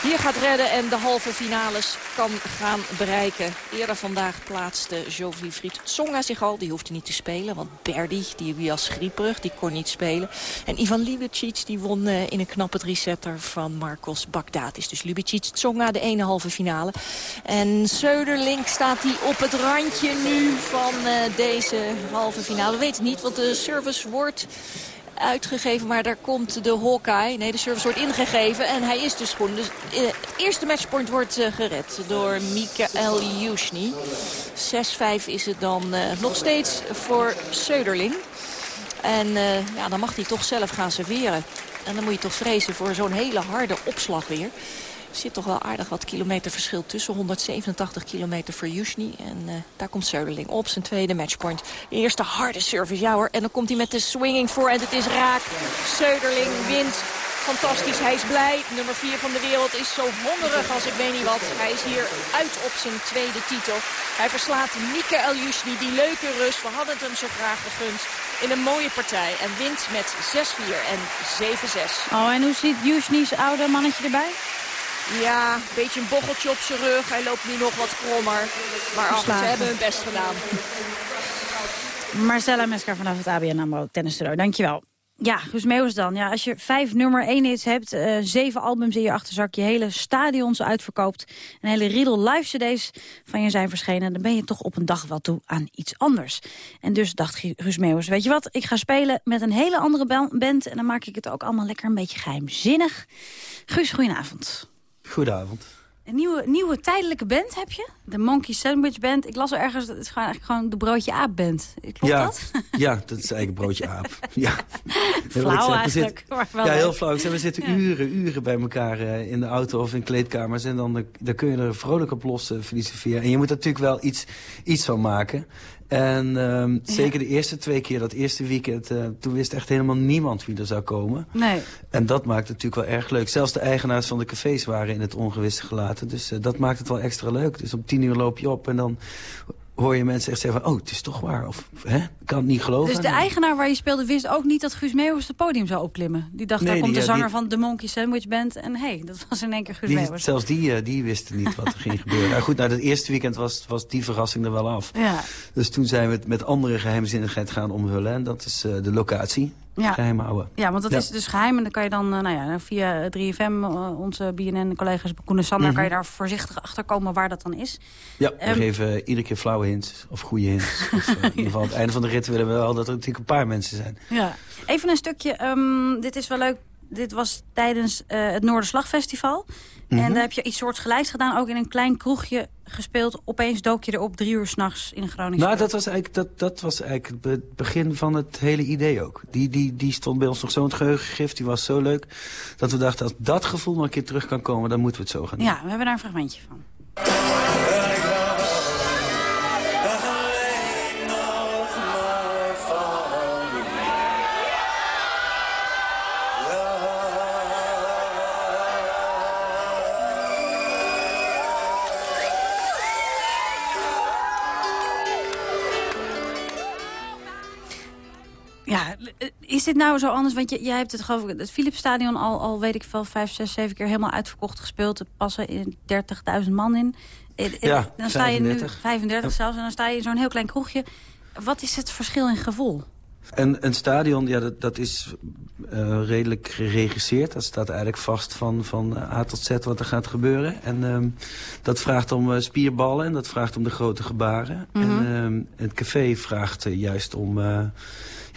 hier gaat redden en de halve finales kan gaan bereiken. Eerder vandaag plaatste Jovi Fried Tsonga zich al. Die hoefde niet te spelen, want Berdy, die was grieperig, die kon niet spelen. En Ivan Lubicic, die won in een knappe drie-setter van Marcos Bagdatis. Dus Lubicic Tsonga, de ene halve finale. En Söderling staat hij op het randje nu van deze halve finale. We weten het niet, want de service wordt uitgegeven. Maar daar komt de Hawkeye. Nee, de service wordt ingegeven. En hij is dus groen. Dus uh, het eerste matchpoint wordt uh, gered door Mikael Jusni. 6-5 is het dan uh, nog steeds voor Söderling. En ja, dan mag hij toch zelf gaan serveren. En dan moet je toch vrezen voor zo'n hele harde opslag weer. Zit toch wel aardig wat kilometerverschil tussen. 187 kilometer voor Jusni. En uh, daar komt Söderling op zijn tweede matchpoint. Eerste harde service, ja hoor. En dan komt hij met de swinging voor en het is raak. Söderling wint. Fantastisch, hij is blij. Nummer 4 van de wereld is zo hongerig als ik weet niet wat. Hij is hier uit op zijn tweede titel. Hij verslaat Mikael Jusni, die leuke Rus. We hadden het hem zo graag gegund. In een mooie partij. En wint met 6-4 en 7-6. Oh, en hoe ziet Jusni's oude mannetje erbij? Ja, een beetje een bocheltje op zijn rug. Hij loopt nu nog wat krommer. Maar ach, ze hebben hun best gedaan. Marcella Mesker vanaf het ABN AMRO Tennis Studio. Dankjewel. Ja, Guus Meeuwis dan. Ja, als je vijf nummer één hits hebt, uh, zeven albums in je achterzak... je hele stadions uitverkoopt, een hele riedel live cd's van je zijn verschenen... dan ben je toch op een dag wel toe aan iets anders. En dus dacht Guus Meeuwis, weet je wat, ik ga spelen met een hele andere band... en dan maak ik het ook allemaal lekker een beetje geheimzinnig. Guus, goedenavond. Goedenavond. Een nieuwe, nieuwe tijdelijke band heb je? De Monkey Sandwich Band. Ik las er ergens, het is gewoon, eigenlijk gewoon de Broodje Aap Band. Klopt ja, dat? *laughs* Ja, dat is eigenlijk Broodje Aap. Ja. Flauw *laughs* eigenlijk. Ja, heel flauw. We zitten ja. uren, uren bij elkaar uh, in de auto of in kleedkamers. En dan, dan kun je er vrolijk op los uh, filosoferen. En je moet er natuurlijk wel iets, iets van maken. En um, ja. zeker de eerste twee keer, dat eerste weekend... Uh, toen wist echt helemaal niemand wie er zou komen. Nee. En dat maakt het natuurlijk wel erg leuk. Zelfs de eigenaars van de cafés waren in het ongewisse gelaten. Dus uh, dat maakt het wel extra leuk. Dus om tien uur loop je op en dan hoor je mensen echt zeggen van... oh, het is toch waar. Of, hè? Ik kan het niet geloven. Dus de eigenaar waar je speelde wist ook niet dat Guus Meeuwis het podium zou opklimmen? Die dacht, nee, daar komt die, de zanger die... van de Monkey Sandwich Band. En hé, hey, dat was in één keer Guus die, Meeuwis. Zelfs die, uh, die wisten niet wat er ging *laughs* gebeuren. Nou goed, nou, het eerste weekend was, was die verrassing er wel af. Ja. Dus toen zijn we het met andere geheimzinnigheid gaan omhullen. En dat is uh, de locatie. Ja. Geheim houden. Ja, want dat ja. is dus geheim. En dan kan je dan uh, nou ja, via 3FM, uh, onze BNN-collega's Koen en Sander... Mm -hmm. kan je daar voorzichtig achter komen waar dat dan is. Ja, we um, geven iedere keer flauwe hints. Of goede hints. *laughs* dus, uh, in ieder geval, aan het einde van de rit willen we wel dat er natuurlijk een paar mensen zijn. Ja. Even een stukje. Um, dit is wel leuk. Dit was tijdens uh, het Noorderslagfestival. Mm Mhm. -hmm. En daar heb je iets soortgelijks gedaan. Ook in een klein kroegje gespeeld. Opeens dook je erop drie uur s'nachts in Groningen. Nou, dat was, eigenlijk, dat, dat was eigenlijk het begin van het hele idee ook. Die, die, die stond bij ons nog zo in het geheugen gegrift. Die was zo leuk. Dat we dachten, als dat gevoel nog een keer terug kan komen... dan moeten we het zo gaan doen. Ja, we hebben daar een fragmentje van. Nou zo anders? Want je, jij hebt het geloof ik, het Philipsstadion al, al weet ik veel, vijf, zes, zeven keer helemaal uitverkocht gespeeld. Er passen in 30.000 man in. Eh, eh, Ja, dan sta je nu 35. 35 zelfs en dan sta je in zo'n heel klein kroegje. Wat is het verschil in gevoel? En een stadion, ja, dat, dat is eh, redelijk geregisseerd. Dat staat eigenlijk vast van, van A tot Z wat er gaat gebeuren. En ehm, dat vraagt om spierballen en dat vraagt om de grote gebaren. Mhm. En ehm, het café vraagt juist om...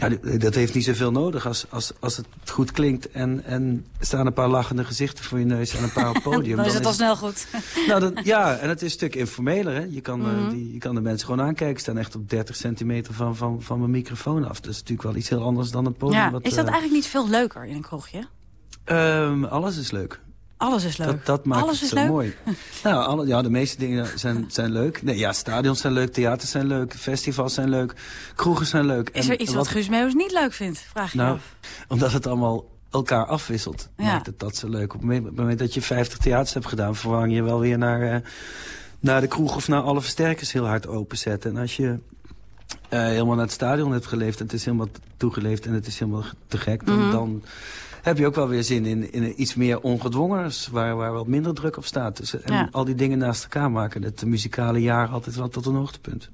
ja, dat heeft niet zoveel nodig als, als, als het goed klinkt. En, en staan een paar lachende gezichten voor je neus en een paar op het *laughs* podium. dan is het al snel goed. *laughs* Nou, dat, ja, en het is een stuk informeler. Hè? Je, kan, eh, Mhm. die, je kan de mensen gewoon aankijken. Ik sta echt op 30 centimeter van, van, van mijn microfoon af. Dat is natuurlijk wel iets heel anders dan een podium. Ja, wat, is dat eh, eigenlijk niet veel leuker in een kroegje? ehm, alles is leuk. Alles is leuk. Dat, dat maakt Alles het is zo leuk? mooi. *laughs* nou, alle, ja, de meeste dingen zijn, zijn leuk. Nee, ja, stadions zijn leuk, theaters zijn leuk, festivals zijn leuk, kroegen zijn leuk. Is er iets wat Guus Meeuwis niet leuk vindt? Vraag je Nou, af. omdat het allemaal elkaar afwisselt, Ja. maakt het dat zo leuk. Op het moment- dat je 50 theaters hebt gedaan, vervang je wel weer naar, eh, naar de kroeg of naar alle versterkers heel hard openzetten. En als je eh, helemaal naar het stadion hebt geleefd en het is helemaal toegeleefd en het is helemaal te gek, dan, Mhm. dan heb je ook wel weer zin in, in iets meer ongedwongens, waar, waar wat minder druk op staat. Dus, en Ja. al die dingen naast elkaar maken het muzikale jaar altijd wel tot een hoogtepunt.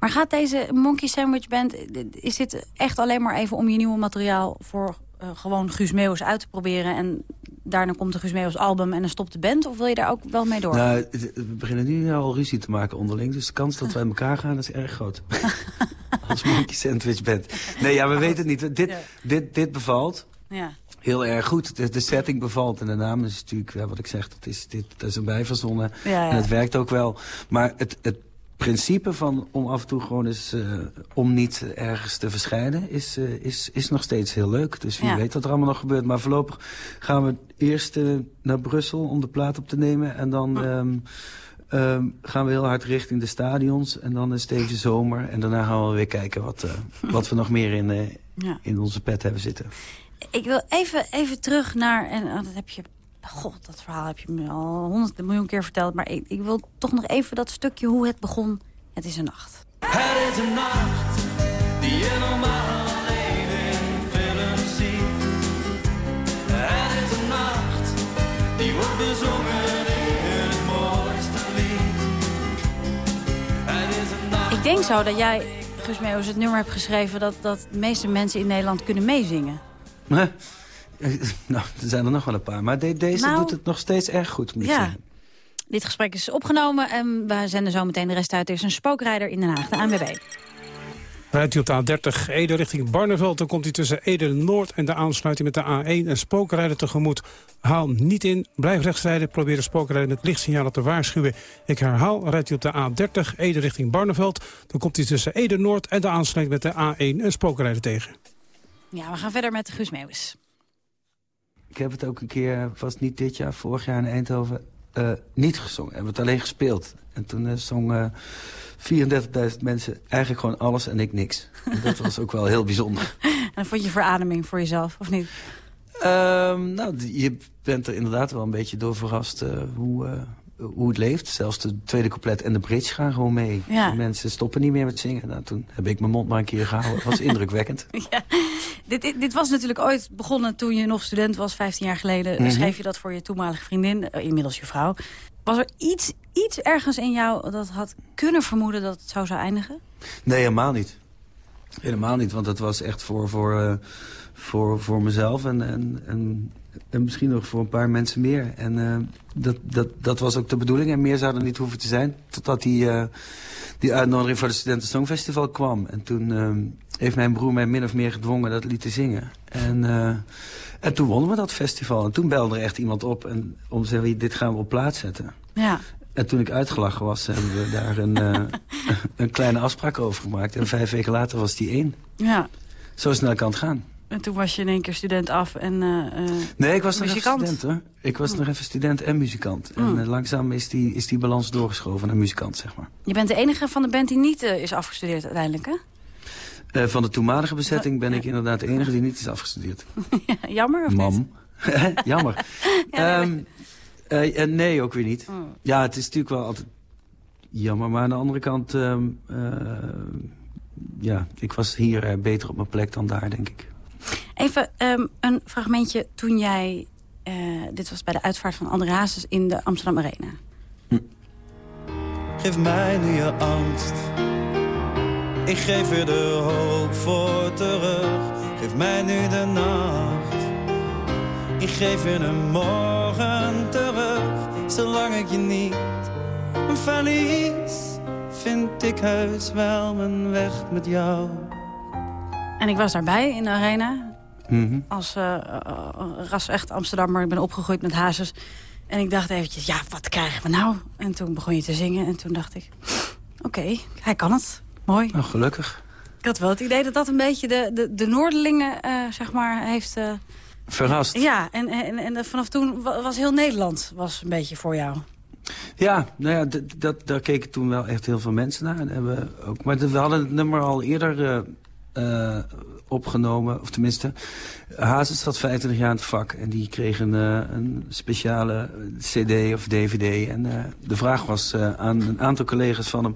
Maar gaat deze Monkey Sandwich Band... is dit echt alleen maar even om je nieuwe materiaal... voor eh, gewoon Guus Meeuwis uit te proberen... en daarna komt de Guus Meeuwis album en dan stopt de band? Of wil je daar ook wel mee door? Nou, we beginnen nu al ruzie te maken onderling. Dus de kans dat wij elkaar gaan is erg groot. *laughs* Als Monkey Sandwich bent. Nee, ja, we weten het niet. Dit, dit, dit bevalt Ja. heel erg goed. De, de setting bevalt en de naam is natuurlijk, ja, wat ik zeg, dat is, dit, dat is een bijverzonnen. Ja. En het werkt ook wel. Maar het, het principe van om af en toe gewoon eens, eh, om niet ergens te verschijnen, is, eh, is, is nog steeds heel leuk. Dus wie Ja. weet wat er allemaal nog gebeurt. Maar voorlopig gaan we eerst eh, naar Brussel om de plaat op te nemen. En dan ehm, ehm, gaan we heel hard richting de stadions. En dan is het even zomer. En daarna gaan we weer kijken wat, *laughs* wat we nog meer in, Ja. in onze pet hebben zitten. Ik wil even, even terug naar... en oh, dat heb je... God, dat verhaal heb je me al honderd miljoen keer verteld. Maar ik, ik wil toch nog even dat stukje hoe het begon. Het is een nacht. Het is een nacht die je normaal alleen in films ziet. Het is een nacht die wordt bezongen in het mooiste lied. Het is een nacht. Ik denk zo dat jij, Guus Meeuwis, het nummer hebt geschreven... dat, dat de meeste mensen in Nederland kunnen meezingen. *laughs* nou, er zijn er nog wel een paar. Maar de- deze Nou, doet het nog steeds erg goed, moet ik Ja. zeggen. Dit gesprek is opgenomen en we zenden zo meteen de rest uit. Er is een spookrijder in Den Haag, de ANWB. Rijdt u op de A30 Ede richting Barneveld... dan komt u tussen Ede Noord en de aansluiting met de A1... een spookrijder tegemoet. Haal niet in, blijf rechts rijden. Probeer de spookrijder met lichtsignalen te waarschuwen. Ik herhaal, rijdt u op de A30 Ede richting Barneveld... dan komt u tussen Ede Noord en de aansluiting met de A1... een spookrijder tegen. Ja, we gaan verder met Guus Meeuwis. Ik heb het ook een keer, was het niet dit jaar, vorig jaar in Eindhoven, eh, niet gezongen. Hebben het alleen gespeeld. En toen eh, zongen 34.000 mensen eigenlijk gewoon alles en ik niks. En dat was ook wel heel bijzonder. *laughs* En vond je verademing voor jezelf, of niet? Ehm, nou, je bent er inderdaad wel een beetje door verrast eh, hoe, hoe het leeft. Zelfs de tweede couplet en de bridge gaan gewoon mee. Ja. Mensen stoppen niet meer met zingen. Nou, toen heb ik mijn mond maar een keer gehouden. Dat was *laughs* indrukwekkend. Ja. Dit, dit, dit was natuurlijk ooit begonnen toen je nog student was, 15 jaar geleden. Mhm. Schreef je dat voor je toenmalige vriendin, eh, inmiddels je vrouw. Was er iets, iets ergens in jou dat had kunnen vermoeden dat het zo zou eindigen? Nee, helemaal niet. Helemaal niet, want het was echt voor, voor, eh, voor, voor mezelf en, en, en, en misschien nog voor een paar mensen meer. En eh, dat, dat, dat was ook de bedoeling en meer zou er niet hoeven te zijn. Totdat die, eh, die uitnodiging voor het Studenten Songfestival kwam. En toen eh, heeft mijn broer mij min of meer gedwongen dat lied te zingen. En, en toen wonnen we dat festival. En toen belde er echt iemand op en, om te zeggen, dit gaan we op plaats zetten. Ja. En toen ik uitgelachen was, hebben we daar een, *laughs* een kleine afspraak over gemaakt. En vijf weken later was die één. Ja. Zo snel kan het gaan. En toen was je in één keer student af en eh, Nee, ik was nog even student hoor. Ik was nog even student en muzikant. En Mm. eh, langzaam is die, is die balans doorgeschoven naar muzikant, zeg maar. Je bent de enige van de band die niet is afgestudeerd uiteindelijk, hè? Van de toenmalige bezetting ben ik inderdaad de enige die niet is afgestudeerd. *laughs* Jammer, of niet? *laughs* Mam. Jammer. *laughs* Ehm, eh, eh, nee, ook weer niet. Mm. Ja, het is natuurlijk wel altijd jammer. Maar aan de andere kant... ehm, eh, ja, ik was hier beter op mijn plek dan daar, denk ik. Even ehm, een fragmentje toen jij... eh, dit was bij de uitvaart van André Hazes in de Amsterdam Arena. Geef mij nu je angst. Ik geef je de hoop voor terug. Geef mij nu de nacht. Ik geef je een morgen terug. Zolang ik je niet verlies, vind ik heus wel mijn weg met jou. En ik was daarbij in de Arena. Mhm. Als eh, eh, ras echt Amsterdammer. Ik ben opgegroeid met Hazes. En ik dacht eventjes, ja, wat krijgen we nou? En toen begon je te zingen. En toen dacht ik, oké, hij kan het. Mooi. Nou, gelukkig. Ik had wel het idee dat dat een beetje de, de, de Noorderlingen, eh, zeg maar, heeft... eh, Verrast. ja, en, en, en vanaf toen wa- was heel Nederland was een beetje voor jou. Ja, nou ja, dat, daar keken toen wel echt heel veel mensen naar. En hebben we ook, maar we hadden het nummer al eerder eh, eh, opgenomen. Of tenminste, Hazes zat 25 jaar in het vak. En die kreeg een, eh, een speciale cd of dvd. En eh, de vraag was eh, aan een aantal collega's van hem...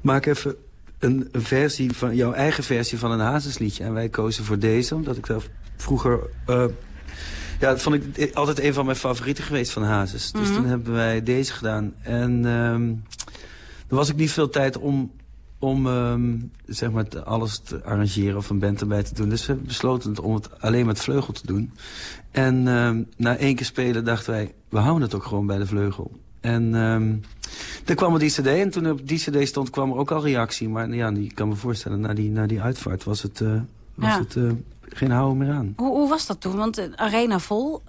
maak even een, versie van jouw eigen versie van een Hazesliedje. En wij kozen voor deze, omdat ik daar vroeger... ja, dat vond ik altijd een van mijn favorieten geweest van Hazes. Dus Mhm. toen hebben wij deze gedaan. En ehm er was ook niet veel tijd om, om ehm, zeg maar alles te arrangeren of een band erbij te doen. Dus we besloten het om het alleen met vleugel te doen. En ehm, na één keer spelen dachten wij, we houden het ook gewoon bij de vleugel. En ehm toen kwam er die cd en toen op die cd stond kwam er ook al reactie. Maar ja, ik kan me voorstellen, na die, na die uitvaart was het, eh, was Ja. het eh, geen houden meer aan. Hoe, hoe was dat toen? Want de Arena vol.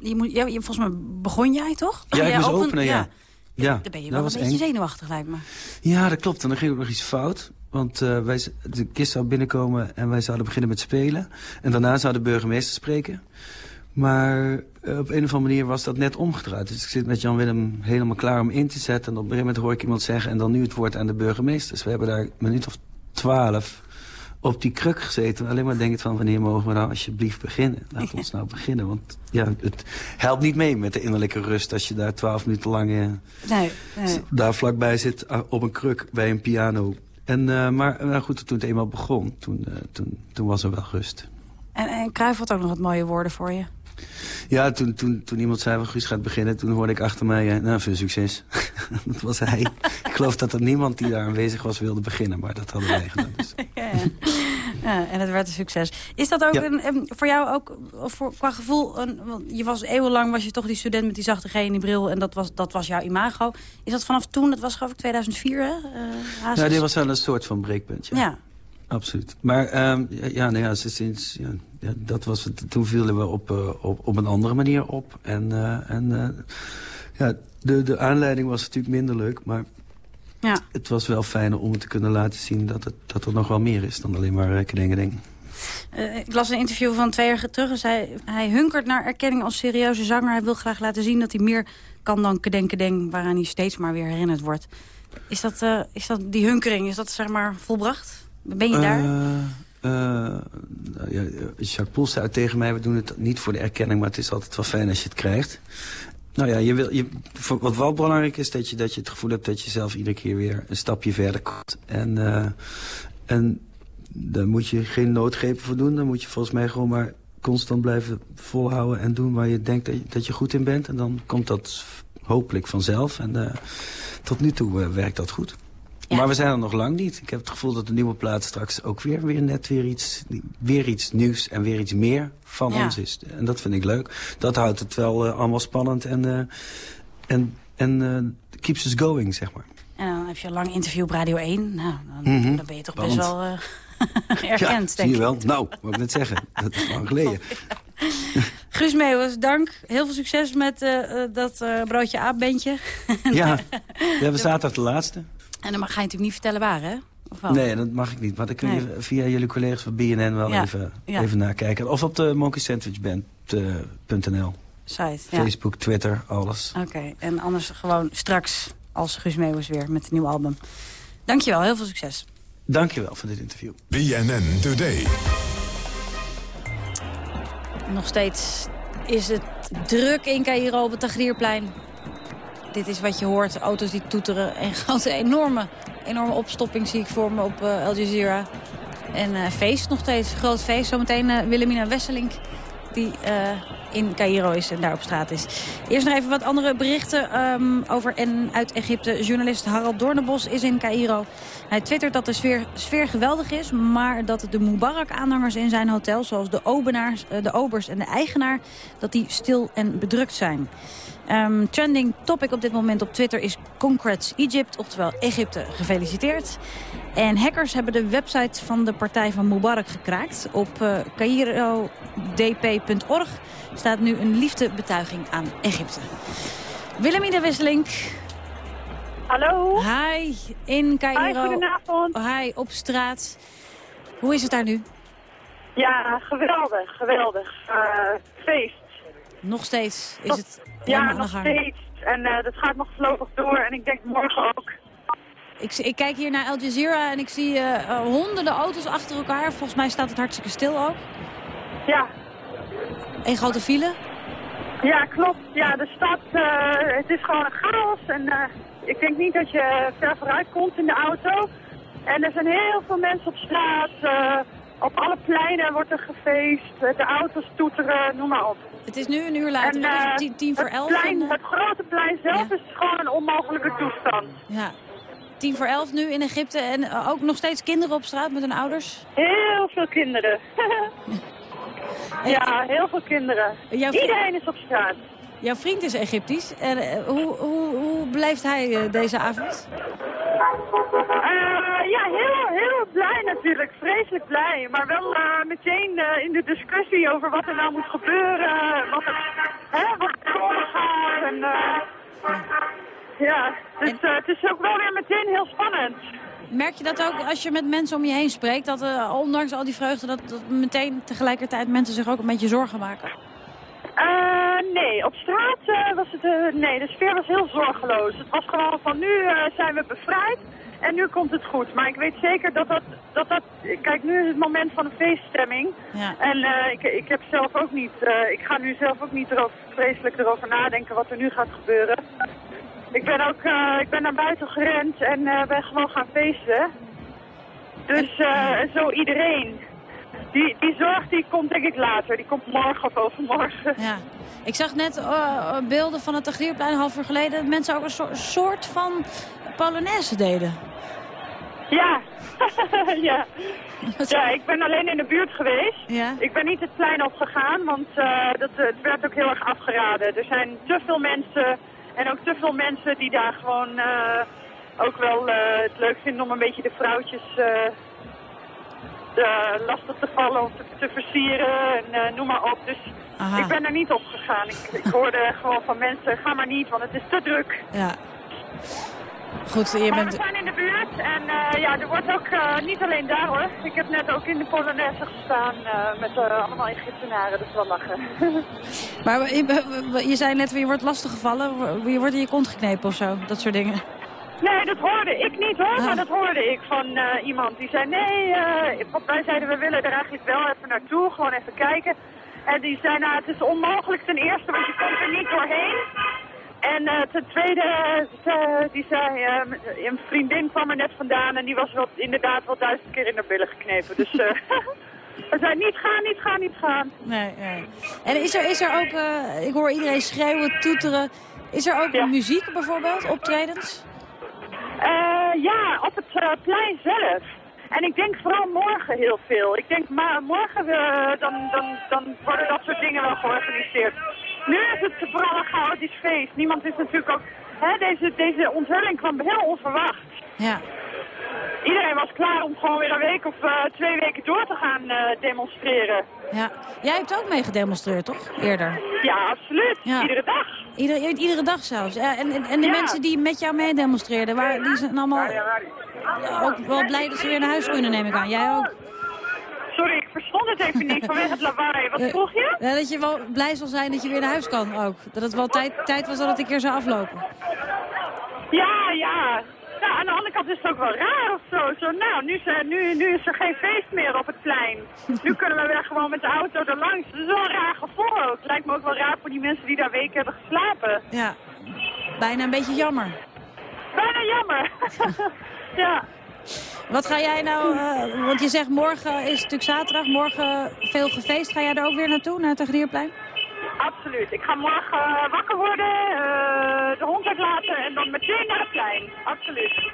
je moet, ja, volgens mij begon jij toch? Ja, ik moest open- openen, ja. Ja, Dan ben je dat wel een beetje eng. zenuwachtig, lijkt me. Ja, dat klopt. En dan ging ook nog iets fout. Want eh, wij, de kist zou binnenkomen en wij zouden beginnen met spelen. En daarna zou de burgemeester spreken. Maar eh, op een of andere manier was dat net omgedraaid. Dus ik zit met Jan-Willem helemaal klaar om in te zetten. En op een gegeven moment hoor ik iemand zeggen... en dan nu het woord aan de burgemeester. Dus we hebben daar een minuut of twaalf op die kruk gezeten. Alleen maar denken van wanneer mogen we nou alsjeblieft beginnen. Laat ons nou beginnen. Want ja, het helpt niet mee met de innerlijke rust... als je daar twaalf minuten lang... eh, Nee, nee. daar vlakbij zit ah, op een kruk bij een piano. En, eh, maar nou goed, toen het eenmaal begon, toen, eh, toen, toen was er wel rust. En, en Cruijff had ook nog wat mooie woorden voor je. Ja, toen, toen, toen iemand zei van Guus gaat beginnen, toen hoorde ik achter mij, eh, nou veel succes. *laughs* dat was hij. ik geloof dat er niemand die daar aanwezig was wilde beginnen, maar dat hadden wij gedaan. Dus. *laughs* ja, ja. Ja, en het werd een succes. Is dat ook Ja. een, een- voor jou ook voor, qua gevoel... Een, want je was eeuwenlang was je toch die student met die zachte G en die bril... en dat was, dat was jouw imago. Is dat vanaf toen, dat was geloof ik 2004, hè? Eh? Nou, dit was wel een soort van breekpunt, ja. Ja. Absoluut. Maar ehm, ja, ja, nou ja, sinds, ja, ja, dat was het. Toen vielen we op, eh, op, op een andere manier op. En, eh, en eh, ja, de, de aanleiding was natuurlijk minder leuk, maar Ja. het was wel fijner om te kunnen laten zien dat, het, dat er nog wel meer is dan alleen maar uh, ik las een interview van twee jaar terug. En zei, hij hunkert naar erkenning als serieuze zanger. Hij wil graag laten zien dat hij meer kan dan kedeng kedeng... waaraan hij steeds maar weer herinnerd wordt. Is dat, is dat die hunkering, is dat zeg maar volbracht? Ben je daar? Ja, Jacques Poel zei tegen mij, we doen het niet voor de erkenning... maar het is altijd wel fijn als je het krijgt. Nou ja, je wil, je, wat wel belangrijk is, dat je, dat je het gevoel hebt... dat je zelf iedere keer weer een stapje verder komt. En, eh, en daar moet je geen noodgrepen voor doen. Dan moet je volgens mij gewoon maar constant blijven volhouden... en doen waar je denkt dat je, dat je goed in bent. En dan komt dat hopelijk vanzelf. En eh, tot nu toe werkt dat goed. Maar we zijn er nog lang niet. Ik heb het gevoel dat de nieuwe plaat straks ook weer, weer net weer iets, weer iets nieuws en weer iets meer van Ja. ons is. En dat vind ik leuk. Dat houdt het wel eh, allemaal spannend en, eh, en, en eh, keeps us going, zeg maar. En dan heb je een lang interview op Radio 1. Nou, dan, Mhm. dan ben je toch best wel *laughs* erkend, ja, denk zie je ik. wel. Nou, wat ik net zeggen. Dat is lang geleden. *laughs* Guus Meeuwis, dank. Heel veel succes met dat broodje aapbandje. Ja, *laughs* we hebben zaterdag de laatste. En dan mag ga je natuurlijk niet vertellen waar, hè? Nee, dat mag ik niet. Maar dan kun je Nee. via jullie collega's van BNN wel Ja, even, ja. even nakijken. Of op de monkeysandwichband.nl. Site, ja. Facebook, Twitter, alles. Oké, en anders gewoon straks als Guus Meeuwis weer met een nieuw album. Dankjewel, heel veel succes. Dankjewel voor dit interview. BNN Today. Nog steeds is het druk in Cairo op het Tagrierplein. Dit is wat je hoort. Auto's die toeteren. En *laughs* grote, enorme, enorme opstopping zie ik voor me op uh, Al Jazeera. En uh, feest nog steeds. Groot feest. Zometeen uh, Willemina Wesselink. Die in Cairo is en daar op straat is. Eerst nog even wat andere berichten um, over en uit Egypte. Journalist Harald Doornbos is in Cairo. Hij twittert dat de sfeer, sfeer geweldig is, maar dat de Mubarak-aanhangers in zijn hotel... zoals de, obenaars, de obers en de eigenaar, dat die stil en bedrukt zijn. Um, trending topic op dit moment op Twitter is Congrats Egypt, oftewel Egypte gefeliciteerd. En hackers hebben de website van de partij van Mubarak gekraakt. Op uh, cairodp.org staat nu een liefdebetuiging aan Egypte. Willemine Wisselink. Hallo. Hi, in Cairo. Hi, goedenavond. Hi, op straat. Hoe is het daar nu? Ja, geweldig, geweldig. Uh, feest. Nog steeds is het Ja, nog steeds. En uh, dat gaat nog voorlopig door en ik denk morgen ook. Ik, ik kijk hier naar Al Jazeera en ik zie uh, honderden auto's achter elkaar. Volgens mij staat het hartstikke stil ook. Ja. Een grote file? Ja, klopt. Ja, de stad, uh, het is gewoon een chaos. En ik denk niet dat je ver vooruit komt in de auto. En er zijn heel veel mensen op straat. op alle pleinen wordt er gefeest. De auto's toeteren, noem maar op. Het is nu een uur later, en, uh, tien, tien voor elf. Plein, en, uh, het grote plein zelf ja. is gewoon een onmogelijke toestand. Ja. Tien voor elf nu in Egypte en uh, ook nog steeds kinderen op straat met hun ouders? Heel veel kinderen. *laughs* ja, heel veel kinderen. Iedereen is op straat. Jouw vriend is Egyptisch. En, uh, hoe, hoe, hoe beleeft hij uh, deze avond? Uh, ja, heel, heel blij natuurlijk. Vreselijk blij. Maar wel meteen in de discussie over wat er nou moet gebeuren. Wat er, hè, wat er gaat. En, ja, dus, het is ook wel weer meteen heel spannend. Merk je dat ook als je met mensen om je heen spreekt? Dat ondanks al die vreugde, dat, dat meteen tegelijkertijd mensen zich ook een beetje zorgen maken? Uh, nee, op straat uh, was het, uh, nee, de sfeer was heel zorgeloos. Het was gewoon van nu zijn we bevrijd en nu komt het goed. Maar ik weet zeker dat dat, dat, dat kijk nu is het moment van een feeststemming. Ja. En ik, ik heb zelf ook niet, ik ga nu zelf ook niet erover, vreselijk erover nadenken wat er nu gaat gebeuren. Ik ben ook, ik ben naar buiten gerend en ben gewoon gaan feesten. Dus zo iedereen. Die, die zorg die komt denk ik later. Die komt morgen of overmorgen. Ja. Ik zag net uh, beelden van het Taglierplein een half uur geleden... dat mensen ook een so soort van Polonaise deden. Ja. *laughs* ja. *laughs* ja, ik ben alleen in de buurt geweest. Ja. Ik ben niet het plein opgegaan, want uh, dat, het werd ook heel erg afgeraden. Er zijn te veel mensen en ook te veel mensen die daar gewoon uh, ook wel uh, het leuk vinden om een beetje de vrouwtjes uh, lastig te vallen of te, te versieren en uh, noem maar op. Dus Aha. ik ben er niet op gegaan. Ik, ik hoorde gewoon van mensen, ga maar niet, want het is te druk. Ja. Goed, je maar bent... we zijn in de buurt en uh, ja, er wordt ook niet alleen daar hoor. Ik heb net ook in de Polonaise gestaan met allemaal Egyptenaren, dus wel lachen. *laughs* maar je, je zei net, je wordt lastiggevallen, je wordt in je kont geknepen of zo, dat soort dingen. Nee, dat hoorde ik niet hoor, maar dat hoorde ik van uh, iemand. Die zei, nee, uh, wij zeiden we willen er eigenlijk wel even naartoe, gewoon even kijken. En die zei, nou het is onmogelijk ten eerste, want je komt er niet doorheen. En uh, ten tweede, die zei, een vriendin kwam er net vandaan en die was wel, inderdaad wel duizend keer in de billen geknepen. Dus *laughs* we zei niet gaan, niet gaan, niet gaan. Nee, nee. En is er, is er ook, ik hoor iedereen schreeuwen, toeteren. Is er ook ja. muziek bijvoorbeeld, optredens? Uh, ja, op het uh, plein zelf. En ik denk vooral morgen heel veel. Ik denk maar morgen uh, dan, dan, dan worden dat soort dingen wel georganiseerd. Nu is het vooral een chaotisch feest. Niemand is natuurlijk ook... Hè, deze, deze onthulling kwam heel onverwacht. Ja. Iedereen was klaar om gewoon weer een week of twee weken door te gaan demonstreren. Ja. Jij hebt ook mee gedemonstreerd, toch? Eerder. Ja, absoluut. Ja. Iedere dag. Ieder, iedere dag zelfs. En, en de ja. mensen die met jou mee demonstreerden, waar, die zijn allemaal ook wel blij dat ze weer naar huis kunnen, neem ik aan. Jij ook? Sorry, ik verstond het even niet vanwege het lawaai. Wat vroeg je? Ja, dat je wel blij zal zijn dat je weer naar huis kan ook. Dat het wel tijd, tijd was dat het een keer zou aflopen. Ja, ja. Aan de andere kant is het ook wel raar of zo. zo nou, nu is, er, nu, nu is er geen feest meer op het plein. Nu *laughs* kunnen we weer gewoon met de auto er langs. Dat is wel een raar gevoel ook. Het lijkt me ook wel raar voor die mensen die daar weken hebben geslapen. Ja. bijna een beetje jammer. Bijna jammer. *laughs* ja. Wat ga jij nou, uh, want je zegt morgen is het natuurlijk zaterdag, morgen veel gefeest. Ga jij er ook weer naartoe, naar het Agrierplein? Absoluut. Ik ga morgen uh, wakker worden, uh, de hond uitlaten en dan meteen naar het plein. Absoluut.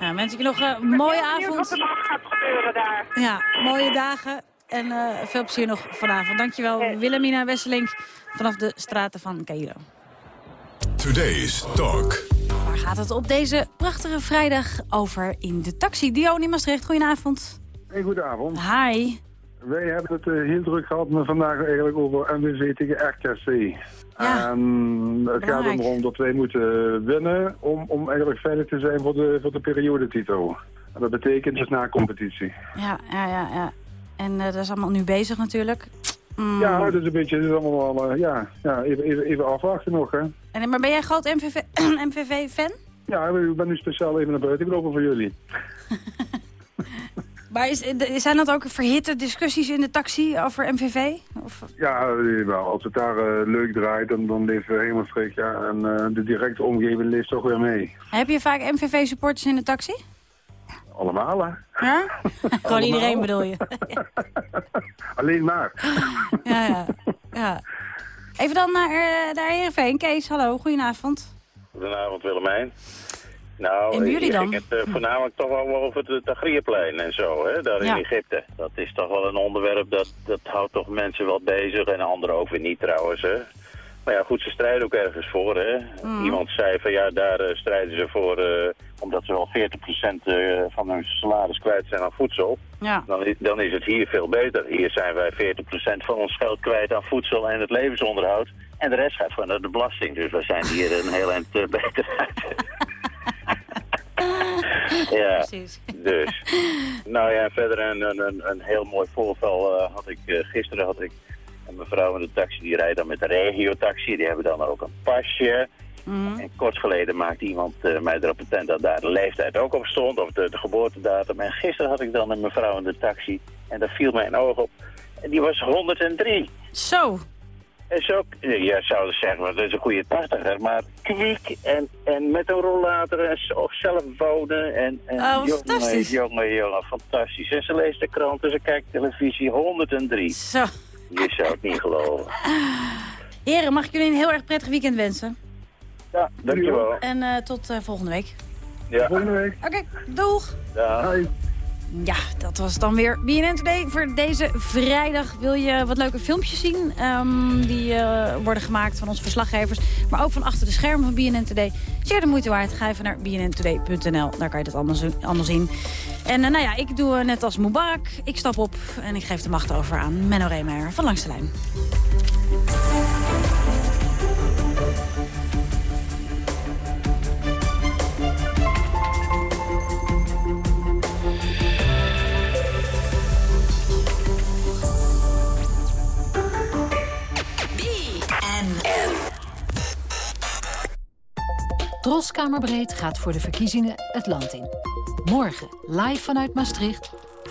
Nou, wens ik je nog een mooie avond. wat er nog gaat gebeuren daar. Ja, mooie dagen en veel plezier nog vanavond. Dankjewel hey. Willemina Wesseling vanaf de straten van Cairo. Today's Talk. Waar gaat het op deze prachtige vrijdag over in de taxi? Dion in Maastricht, goedenavond. Hey, goedenavond. Hi. Wij hebben het uh, heel druk gehad met vandaag eigenlijk over MWV tegen RKC. Ja, en het gaat erom dat wij moeten winnen om, om eigenlijk veilig te zijn voor de, voor de periodetitel. En dat betekent dus na competitie. Ja, ja, ja. ja. En uh, dat is allemaal nu bezig natuurlijk. Mm. Ja, dat is een beetje, het is allemaal wel, uh, ja, ja even, even, even afwachten nog, hè. En, maar ben jij groot MVV-fan? *clears throat* MVV ja, ik ben nu speciaal even naar buiten gelopen voor jullie. *laughs* maar is, zijn dat ook verhitte discussies in de taxi over MVV? Of? Ja, wel, als het daar uh, leuk draait, dan, dan leeft helemaal schrik, ja. En uh, de directe omgeving leeft toch weer mee. Heb je vaak MVV-supporters in de taxi? Allemaal, hè? Ja? *laughs* Gewoon iedereen bedoel je? *laughs* Alleen maar. *laughs* ja, ja, ja. Even dan naar, uh, naar Heerenveen. Kees, hallo, goedenavond. Goedenavond Willemijn. Nou, en jullie dan? ik heb het uh, voornamelijk toch wel over het Tagrierplein en zo, hè, daar ja. in Egypte. Dat is toch wel een onderwerp dat, dat houdt toch mensen wel bezig en anderen ook weer niet trouwens, hè. Maar ja, goed, ze strijden ook ergens voor, hè. Mm. Iemand zei van ja, daar uh, strijden ze voor, uh, omdat ze wel 40% uh, van hun salaris kwijt zijn aan voedsel. Ja. Dan, is, dan is het hier veel beter. Hier zijn wij 40% van ons geld kwijt aan voedsel en het levensonderhoud. En de rest gaat gewoon naar de belasting. Dus we zijn hier een heel eind *laughs* beter uit. *laughs* ja, Precies. dus. Nou ja, verder een, een, een heel mooi voorval uh, had ik, uh, gisteren had ik een mevrouw in de taxi, die rijdt dan met de regiotaxi, die hebben dan ook een pasje. Mm -hmm. En kort geleden maakte iemand uh, mij erop attent dat daar de leeftijd ook op stond, of de, de geboortedatum. En gisteren had ik dan een mevrouw in de taxi en daar viel mijn oog op. En die was 103. Zo. En zo, ja, zou zeggen, maar dat is een goede tachtiger, maar kwiek en, en met een rollator en of zelf wonen. En, en oh, jongen, fantastisch. jongen, jongen, fantastisch. En ze leest de krant en ze kijkt televisie, 103. Zo. Je zou het niet geloven. *laughs* Heren, mag ik jullie een heel erg prettig weekend wensen? Ja, dankjewel. En uh, tot uh, volgende week. Ja. Volgende week. Oké, okay, doeg. Ja. Hoi. Ja, dat was dan weer BNN Today voor deze vrijdag. Wil je wat leuke filmpjes zien? Um, die uh, worden gemaakt van onze verslaggevers. Maar ook van achter de schermen van BNN Today. Zeer de moeite waard. Ga even naar bnntoday.nl. Daar kan je dat allemaal, zien. En uh, nou ja, ik doe uh, net als Mubarak. Ik stap op en ik geef de macht over aan Menno Reemeyer van Langs de Lijn. Troskamerbreed gaat voor de verkiezingen het land in. Morgen, live vanuit Maastricht,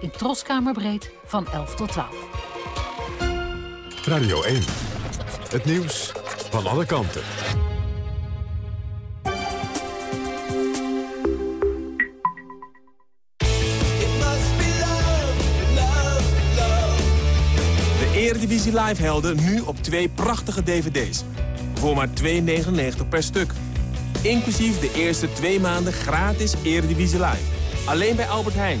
in Troskamerbreed van 11 tot 12. Radio 1. Het nieuws van alle kanten. De Eredivisie Live helden nu op twee prachtige dvd's. Voor maar 2,99 per stuk. Inclusief de eerste twee maanden gratis Eredivisie Live. Alleen bij Albert Heijn.